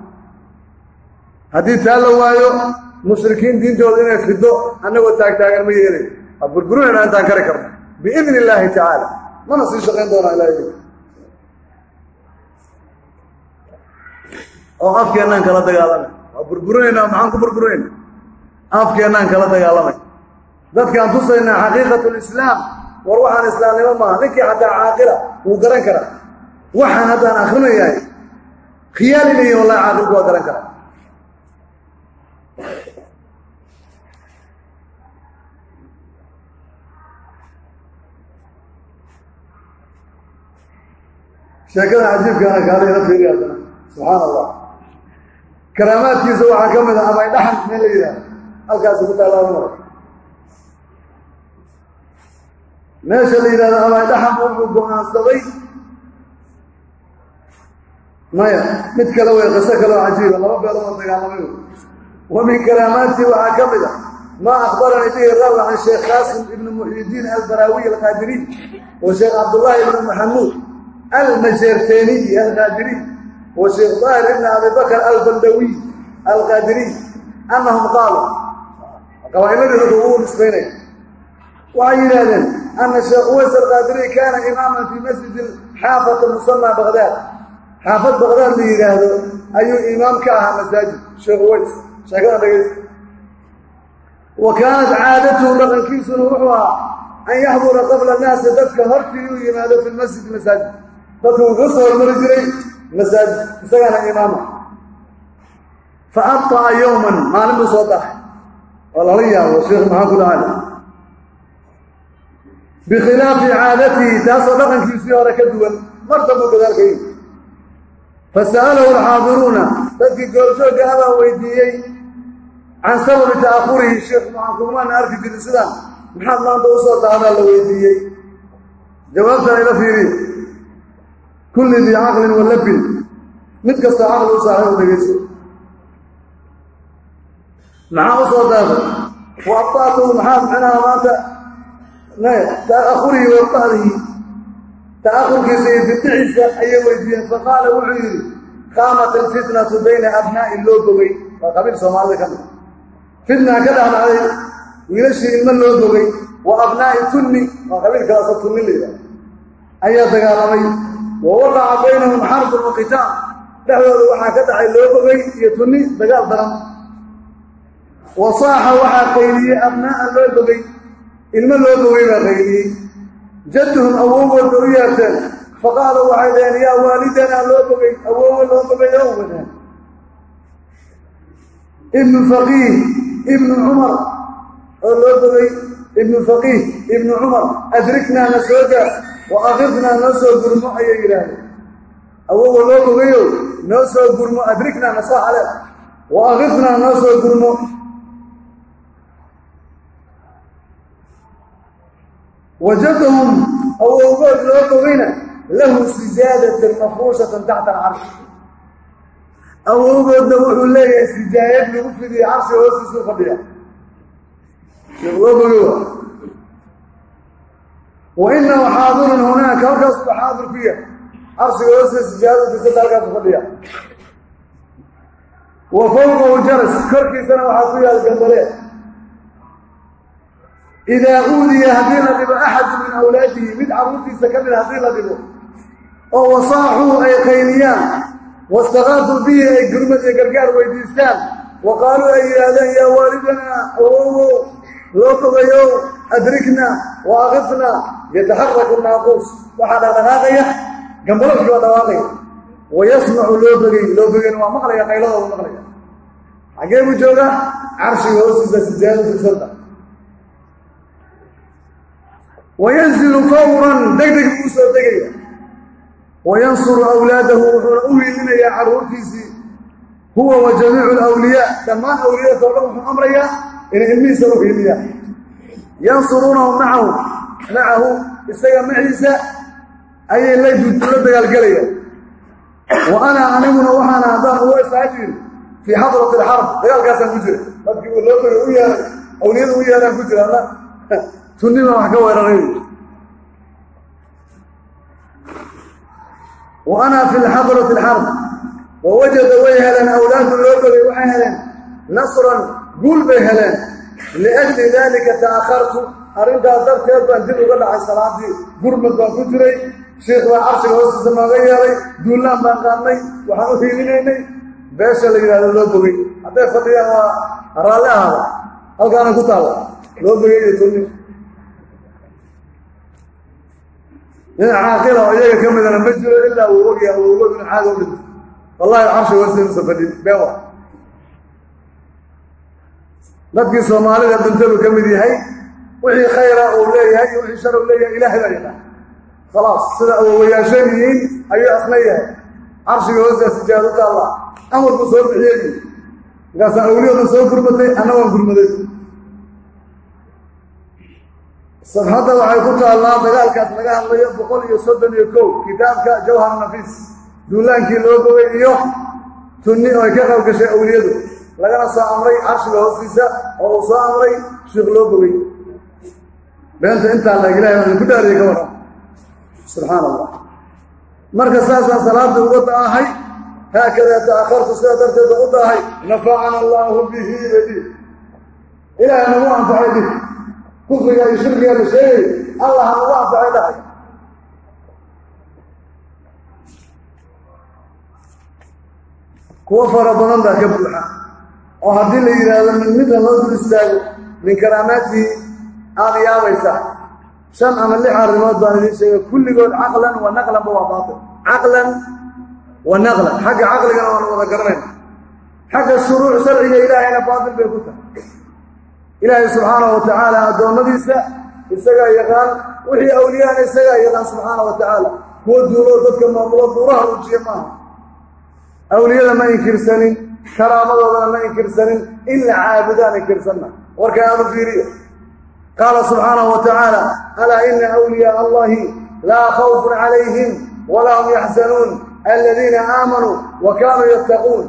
A: haddii taa la waayo mushrikiin diintooda inay fido annagoo taagtaagan ma yeelay waa burburinayna intaan kari karno. Biidni illaahi tacaala. Mana sii shaqayn doonaa ilaa oo afkeennaan kala dagaalamay. Waa burburinaynaa maxaan ku burburinayna afkeennaan kala dagaalamay. Dadkaan tusaynaa xaqiiqatu lislaam war waxaan islaamnimo maaha. Ninkii xataa caaqila wuu garan karaa. Waxaan haddaan akrinayahay khiyaali leeyihiin wallahi caaqilku waa garan karaa sheekada cajiibkaana kaalayla fiiriya haddana. Subxaana allah karaamaadkiisa waxaa ka mid a abay dhaxan meel la yidhahdo halkaasi ku taalaaba mara meesha la yidhahdo abay dhaxan wuxuu go'aansaday. Maya mid kale wey qiso kale oo cajiiba laba beelood oo dagaalamay wa min karaamaatii waxaa ka mid a maa akhbaranii bihi rawi can sheekh qaasim ibni muxyidiin albaraawiy alqaadiriy wa sheekh cabdullaahi ibni maxamuud almajeerteeniyi alqaadiriy wa sheekh daahir ibni abi bakr albandawiy alqaadiriy annahum qaaluu qabaa'iladii dadka ugu nisbaynaya waxay yidhahdeen ana sheekh uways alqaadiriy kaana imaaman fii masjidi xaafata musamaa baqdaad xaafad baqdaad la yidhaahdo ayuu imaam ka ahaa masaajid sheekh uways. Sheekada dhegaysta wa kaanat caadatuhu dhaqankiisuna wuxuu ahaa an yaxdura qabla naasi dadka hortii uu yimaado fi lmasjid masaajid dadka wuu ka soo hormari jiray masaajid isagaana imaama fa abطa'a yowman maalin buu soo daxay oo lala yaabo sheekh maxaa ku dhahay bikhilaafi caadatihi taasoo dhaqankiisii hore ka duwan. Mar dambuu gadaalka yimi fasa'alahu alxaadiruuna dadkii goorjoogga abaa weydiiyey can sababi ta'ahurihi sheekh maxaankumaana arki jirin sidaan. Maxaad maanta u soo daadaa la weydiiyey. Jawaabtan ila fiiriy kulli dii caqlin wa labin. Mid kastoo caqli u saaxiib u dhegayso maxaa u soo daaday wa abtaatuhu maxaad micnaha maanta ta'ahurihi wa abtaadihi. Ta'ahurkiisa iyo dibdhiciisa ayay weydiiyeen. Faqaala wuxuu yidhi qaamat alfitnatu bayna abnaa'i loo bogay waa qabiil soomaalida ka mid fitnaa ka dhexdhacday wiilashii ilmo loo bogay wa abnaa'i tunni waa qabiilkalaasoo tunni la yidhaha ayaa dagaalamay wa waqaca baynahum xarbun wa qitaal? Dhexdooda waxaa ka dhacay loo bogay iyo tunni dagaal daran. Wa saaxa waxaa qayliyey abnaa'an loo bogay ilmo loo bogay baa qayliyey. Jadduhum awowgood bay u yeerteen faqaaluu waxay dhaheen yaa waalidanaa loo bogay awowa loo bogay oo wadaan ibnu faqiih ibnu cumar oo loo bogay ibnu faqiih ibnu cumar adriknaa na soo daa wa akifnaa noo soo gurmo ayay yidhaahdeen. Awowa loo bogayo noo soo gurmo adriknaa na soo hale wa akifnaa noo soo gurmo. Wajadahum awowgood loo bogayna lahu sijaadatan mafruushatan taxta alcarshi awowgoodna wuxuu leeyahay sijaayad lagu fidiye carshiga hoostiisuu fadhiya wa inahu xaadirun hunaaka halkaasuba xaadir ku yahay carshiga hoostiisa sijaayadu disada halkaasu fadhiya wa fawqahu jaras korkiisana waxaa ku yaal gambalee idaa uudiya haddii la dhibo axadu min awlaadihi mid carruurtiisa ka mid haddii la dhibo oo wasaaxuu ay qayliyaan wastakaafuu bihi ay gurmad iyo gargaar weydiistaan wa qaaluu ay yidhaahdeen yaa waalidanaa awowo loo bogayo adrikna wa yataxaraku naaquus waxaa dhaqdhaqaaqaya gambalabkii waa dhawaaqaya. Wa yasmacu loo bogay loo bogayna waa maqlaya qayladooda maqlaya. Xaggee buu joogaa carshiga hoostiisa sijaada sisanta wayanzilu fawran deg deg buu u soo degaya. Wayansuru awlaadahu wuxuuna u hiilinayaa carruurtiisii huwa wa jamiicu alawliyaa dhammaan awliyadka o dhan wuxuu amrayaa inay ilmihiisa u hiiliyaan yansuruunahu macahu isaga maciisa ayay la dagaalgelayaan wa ana aniguna waxaana haddaan uga isaajirin fii xadrati alxarb dagaalkaasaan ku jira dadkii loo bogay u yeeray awliyada u yeeraan ku jira alla tunniba wax ka weeraray wa ana fi xadrati alxarb wa wajada way heleen awlaadu loo bogay waxay heleen nasran guul bay heleen. Liajli dalika ta'akhartu arrintaas darteed baan dib uga dhacay salaadii gurmad baan ku jiray. Shiikh baa carshiga hoostiisa nooga yeelay. Duullaan baan qaadnay. Waxaan u hiilinaynay. Beesha la yidhahdo loo bogay hadday fadhiyaan waa raalli ahaada halkaana ku taalla loo bogay iyo tunni nin caaqila oo iyaga ka midana ma jiro ilaa uu ogyaha awowgood inu caada u dhinto wallahi carshiga hoostiisa fadhin. Beewa. Dadkii soomaalida dhintabuu ka mid yahay wixii khayra uu leeyahay iyo wixii shar uu leeyahay ilaahay baa yaqaan khalaas sida awowayaasheen yihiin ayuu asna yahay. Carshiga hoostiisa sijaado taalla amarku soo bixiyey. Markaasaa awliyoodan soo gurmatay anna waan gurmaday. Safxadda waxay ku taallaa dagaalkaas laga hadlayo boqol iyo soddon iyo kow. Kitaabka jawhar nafiis duulaankii loo bogay iyo tunni oo ay ka qayb gashay awliyadu. Lagana soo amray carshiga hoostiisa oo uu soo amray shiikh loo bogay beenta intaa laeg ilahay baan idinku dhaariyay ka waran subxaana allah marka saasaan salaada uga da'ahay haakadaa ta'akhartu sidaa darteeda u da'ahay nafacana allaahu bihi badi ilaahay nagu anfacay dhih kufriga iyo shirkiga la sheegay allah nagu anfacay dhahay. Kuwo fara badan baa ka buuxa. Oo haddii la yidhaahdo mid midna loo dul istaago min karaamaatihi aada yaabaysa shan ama lix arrimood baan idiin sheegay. Kulligood caqlan wa naqlanba waa baatil. Caqlan wa naqlan. Xagga caqligana waanu wada garanayna xagga shuruuc sharciga ilaahayna baatil bay ku tahay. Ilaahay subxaanahu wa tacaala addoommadiisa isagaa yaqaan wixii awliyaana isagaa yaqaan subxaana wa tacaala. Kuwa duuloo dadka maamulo duuraha ujiya maaha. Awliyada ma inkirsanin karaamadoodaa ma inkirsanin in la caabudaan inkirsanna. Warka aanu fiiriyo qaala subxaanahu wa tacaala alaa ina awliyaaa allahi laa khawfun calayhim walaa hum yaxzanuun aladiina aamanuu wa kaanuu yattaquun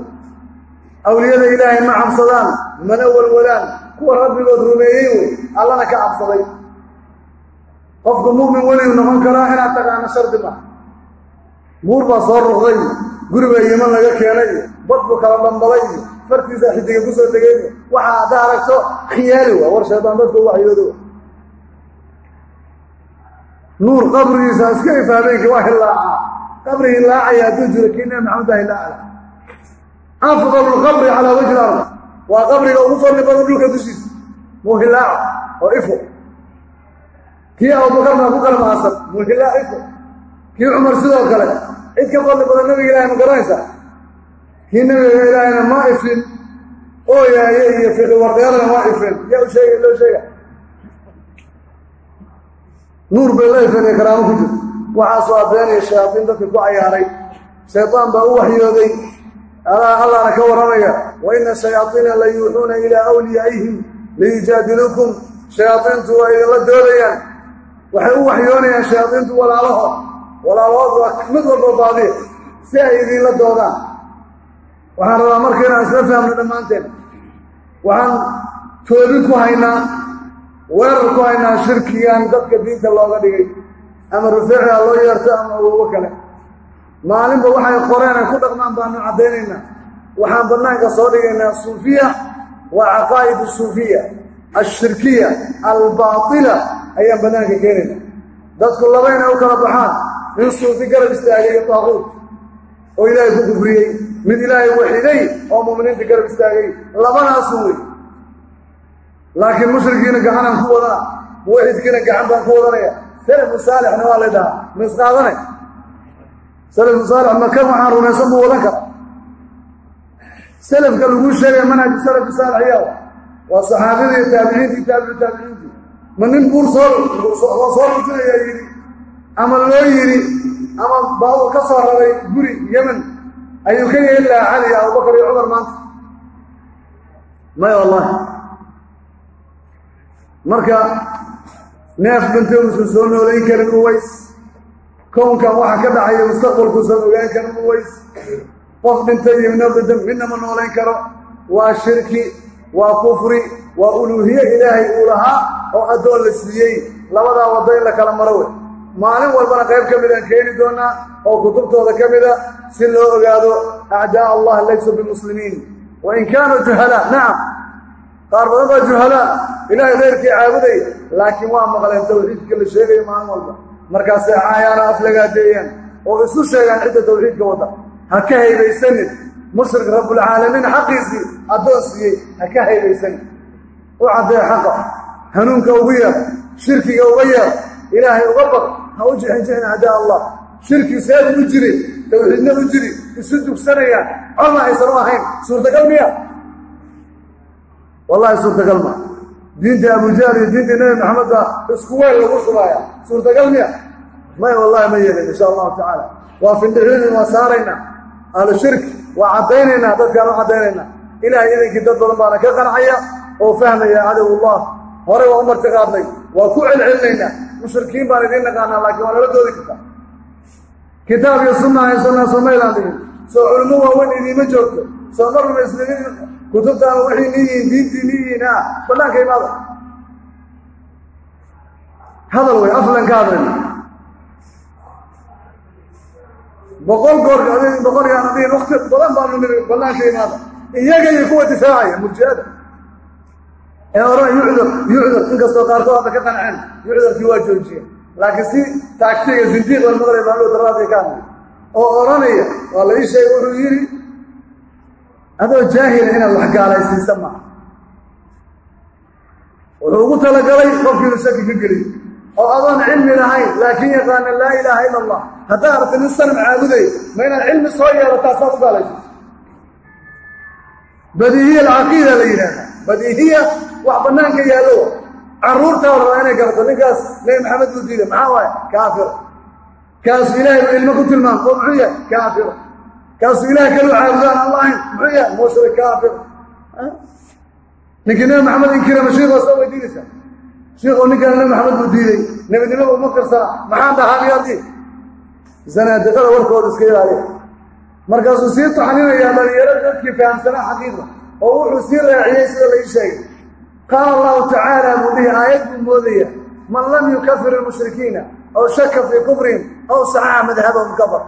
A: awliyada ilaahay ma cabsadaan mana walwalaan kuwa rabbigood rumeeyey wey allana ka cabsaday qofku mu'min weligu noqon karaa inaad taqaano shardi ma buur baa soo ruqday guribaa yiman laga keenay bad buu kala dhambalay iyo fartiisa xidiga ku soo degay waxaa hadda aragto khiyaali waa war shaydaan dadku waxyoodo nuur qabrigiisa iska ifa habeenkii waa hilaacaa qabri hilaacaya hadduu jiro kii nabi maxamed baa hilaacda afdalu lqabri calaa wajhi ard waa qabriga ugu fadli badan dhulka dushiisa muu hilaaco oo ifo. Kii abubakarna ku kala maasan muu hilaac ifo. Kii cumar sidoo kale. Cid ka fadli badan nabiga ilahay ma garanaysaa kii nabiga ilaahayna ma ifin. Ooyaaye iyo fiqi wardeelana ma ifin. Yaa u sheegay loo sheega nuur bay la ifeen karaamo ku jirto. Waxaasoo abeenaya shayaatiin dadka ku cayaaray. Shaydaan baa u waxyooday. Allahna ka warramaya wa ina shayaaiina la yuuxuuna ilaa awliyaa'ihim liyujaadiluukum shayaaiintu waa idinla doodayaan. Waxay u waxyoonayaan shayaaiintu walaalahood walaalahood waa mid walba baadiya si ay idinla doodaan. Waxaan rabaa marka inaan fahmno dhammaanteen. Waxaan toobin ku haynaa weerar ku haynaa shirkigan dadka diinta looga dhigay ama rufeecia loo yeerto ama awogo kale maalinba waxay qoreen ay ku dhaqmaan baanu caddaynaynaa waxaan bannaanka soo dhigaynaa suufiya waa caqaa'id suufiya. Ashirkiya albaatila ayaan bannaanka keenayna dadku laba inay u kala baxaan in suufi garab istaagay iyo oo ilaahay ku kufriyey. Mid ilaahay waxiday oo mu'miniinta garab istaagay. Labadaasu wey laakiin mushrikiina gacanaan ku wadaa muwaxidkiina gacan baan ku wadanaya salafu saalixna waa la dhahaa ma isqaadanay salafu saalix makan waxaan rumaysan buu wadan kara salafka laguu sheegaya manhaju salafi saalix yaa waa saxaabada iyo taabiciintii taabicu taabiciintii. Ma nin buur soo soo rujinayaa yidhi ama loo yidhi ama baabur ka soo raray guri yemen ayuu ka yeeli lahaa cali abubakar iyo cumar maanta. Maya wallahi marka neef dhintay uusan soo noolayn karin uways kownkan waxa ka dhacaya mustaqbalkuusan ogaan karin uways qof dhintay iyo dhinta midna ma noolayn karo. Waa shirki waa kufri waa uluuhiye ilaahay uu lahaa oo addoon la siiyey. Labadaa waddo in la kala maro wey maalin walbana qayb ka midaan keeni doonaa oo kutubtooda ka mida si loo ogaado acdaa allah laysuu bimuslimiin wa in kaanuu juhalaa nacam qaar badan baa juhalaa ilaahay keyrkii caabuday laakiin waa maqleen tawxiidka la sheegayo maalin walba. Markaasay caayaana aflagaadeeyaan oo isu sheegaan cidda tawxiidka wadda. Ha ka haybaysanin mushrik rabbulcaalamiin xaqiisii addoon siiyey ha ka haybaysanin u caddee xaqa hanuunka ugu yeer shirkiga uga yeer ilaahay uga baq ha u jixin jixin acdaa allah. Shirki seedu u jiri tawxiidna u jiri isu dugsanayaan. Colna aysan u ahayn suurtagal miya wallahi suurtagal ma. Diinta abujahl iyo diinta nebi maxamed baa isku weyl lagu shubaaya suurtagal miya? May wallahi ma yeelin insha allahu tacaala waa findhixinin waa saaraynaa ahlu shirki waa caddaynaynaa dadkaan u caddaynaynaa ilahay idinkii dad badan baana ka qancaya oo fahmaya cadowullah horey waa u martiqaadnay waa ku celcelinaynaa mushrikiin baan idiin naqaanaa laakiin waa nala doodi kartaa. Kitaab iyo sunna haysanaa somaylaan dhigin soo culimo waaweyn idiima joogto. Soo ma rumaysnidin kutubtaana waxay ni yihiin diintii ni yihiin a bannaanka imaada hadal wey aflan ka hadlayna boqol goor boqol yaan adiin wakti badan baanu niri bannaanka imaada iyaga iyo kuwa difaacaya murjiada ee oran yucdur yucdur inkastoo qaarkood hadda ka qanceen yucdarkii waa joojiyeen laakiin si taagtiga zindiiq baan maqlay baan daraadii ka hadlay. Oo odhanaya waa la ii sheegay wuxuu yidhi adoo jaahila inaad wax gaalaysiisa maaha wuxuu ugu talagalay qofkiinu shaki ka geliyo oo adoon cilmi lahayn laakiin yaqaana laa ilaaha ila allah haddaa aragta nin sanam caabuday ma inaad cilmi soo yeelataa saad u gaalaysiiso badiihiya alcaqiida la yidhaahda badiihiya wax bannaanka yaallo. Carruurtaa rabaa inay garato ninkaas nebi maxamed buu diiday maxaa waaye? Kaafir. Kaasuu ilaahay buu ilmo ku tilmaam oo muxuu yahay? Kaafir kaasuu ilahay kaluu caabudaan aan lahayn muxuu yahay? Mushrik kaafir. Ninkii nebi maxamed inkirama shiikoo soo weydiinaysaa shiikoo ninkaan nebi maxamed buu diiday nebidnimadu ma kirsaa maxaan dhahaa miyaadii zanaadiqada warkooda iska ilaaliya. Markaasuu sii taxninayaa dhalinyaro dadkii fahamsanaa xaqiiqa oo wuxuu sii raaciyey sida la ii sheegay. Qaala allahu tacaala buu dhihi aayad buu moodaya. Man lam yukafir ilmushrikiina aw shaka fii kufrihim aw saxaxa madhabahum kafar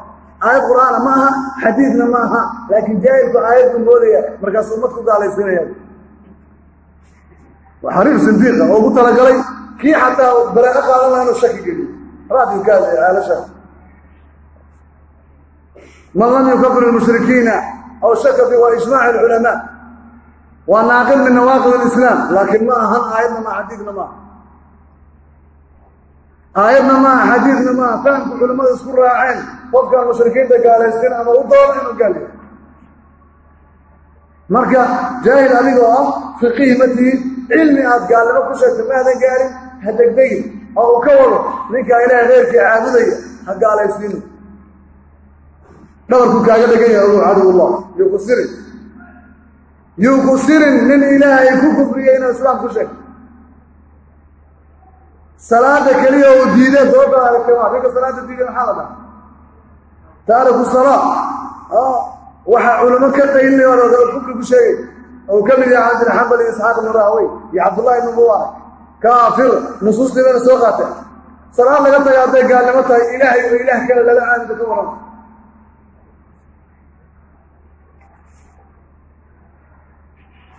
A: aayad qur'aana ma aha xadiidna ma aha laakiin jaahilku aayad buu moodaya markaasuu ummad ku gaalaysiinaya waa xariif sindiiqa oo ugu talagalay kii xataa balaaqo qaadan laha inuu shaki geliyo. Raadiyu ka man lam yukafir lmushrikiina aw shaka fi waa ijmaac waa naaqil min nawaaqid alislaam laakiin ma ahan aayadna maa xadiidna maaha aayadna maaha xadiidna maaha fahamku culimmadu isku raaceen qofkaan mushrikiinta gaalaysin ama u doono inuu gaal yahay marka jaahil adigoo ah fiqihi ma tihid cilmi aad gaalnimo ku sheegta maadan gaarin ha degdegin oo uu ka wado ninkaa ilaahay keyrkii caabudaya ha gaalaysiino dhabarku kaaga dhegan yahay ogow cadowullah yuu ku sirin yuu ku sirin nin ilaahay ku kufriyey inuu islaam ku sheegto. Salaada keliya uu diidee sababta aragtama ninka salaada diiday maxaa la dhaha taariku salaa waxaa culamo ka qaylina oo kufri ku sheegay. Oo ka mid yahay cabdin xambal iyo isxaaq ibnu rahwey iyo cabdullahi ibnu mubaarak kaafir nusuusniibana soo qaatee salaad laga taga hadday gaalnimo tahay ilaahay oo ilaah kale lala caabudo ka waran.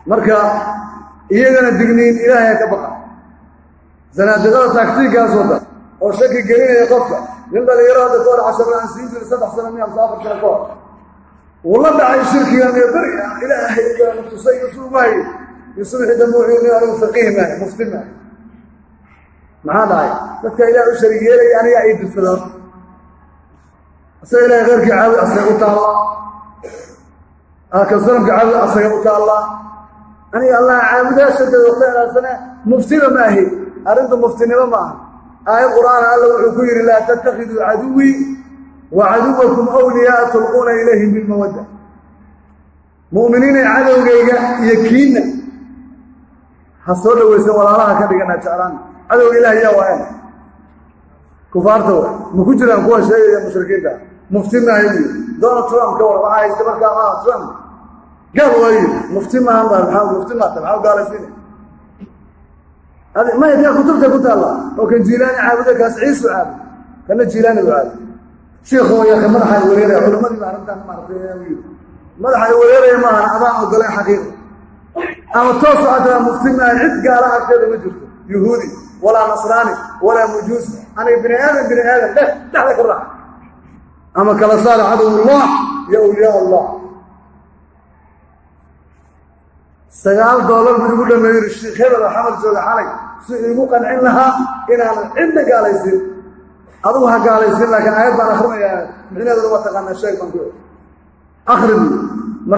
A: Marka iyagana digniin ilaahay ka baqa. Zanaadiqada taagtiinkaas wada oo shaki gelinaya qofka nin dhalinyaro hadda ka hor cashara aan siin jirin saddex sano miya mase afar sano ka hor wuu la dhacay shirkigan iyo beri ilaahay baana tusay usuu maayo iyo subxi dambe wuxuu ni anigu faqiih maahay mufti maahay maxaa dhacay dadka ilaah u sharig yeelaya aniga ay dufadaan isaga ilahay keyrkii caabud asaga u taallaa kasanamka caabud asaga u taallaa aniga allah alaarsane muftiba ma ahi arrintu muftinimo ma aha aayad qur'aana alla wuxuu ku yidhi laa tattakhiduu caduwii wa caduwakum awliyaaa tulquuna ilayhim bilmawadda mu'miniinay cadowgayga iyo kiinna ha soo dhowaysan walaalaha ka dhigana jeclaan. Cadowga ilaah yaa waayan kufaarta wa ma ku jiraan kuwa sheegaya mushrikiinta? Mufti maayo buyi donald trump ka war waxaa haysta markaa maa trump. Gaal waayi mufti maahan baa maa mufti maata maxaa gaalaysiina maya kutubta ku taalla? Oo kan jiilaani caabuda kaas ciisu caabud kana jiilaani u caabud shiikho yaka madaxa ay wareeraya culammadii ba arrintaan maaragtay madaxa ay wareeraya maahan adaan ogoleen xaqiiqa ama toos waxaa tiraa mufti maahan cid gaala agteeda ma jirto. Yuhuudi walaa nasraani walaa mujuusi aniga bini aadam bini aadam dheh dhexda ka raac ama kala saara cadowullah iyo awliyaa allah. Sagaal doolar buu igu dhameeyey hebel oo jooga xalay si iigu qancin lahaa inaanan cidna gaalaysin. Adugu ha gaalaysin laakiin aayad baan akrinayaa micnaheeduna waa taqaanaa sheeg baan ku akri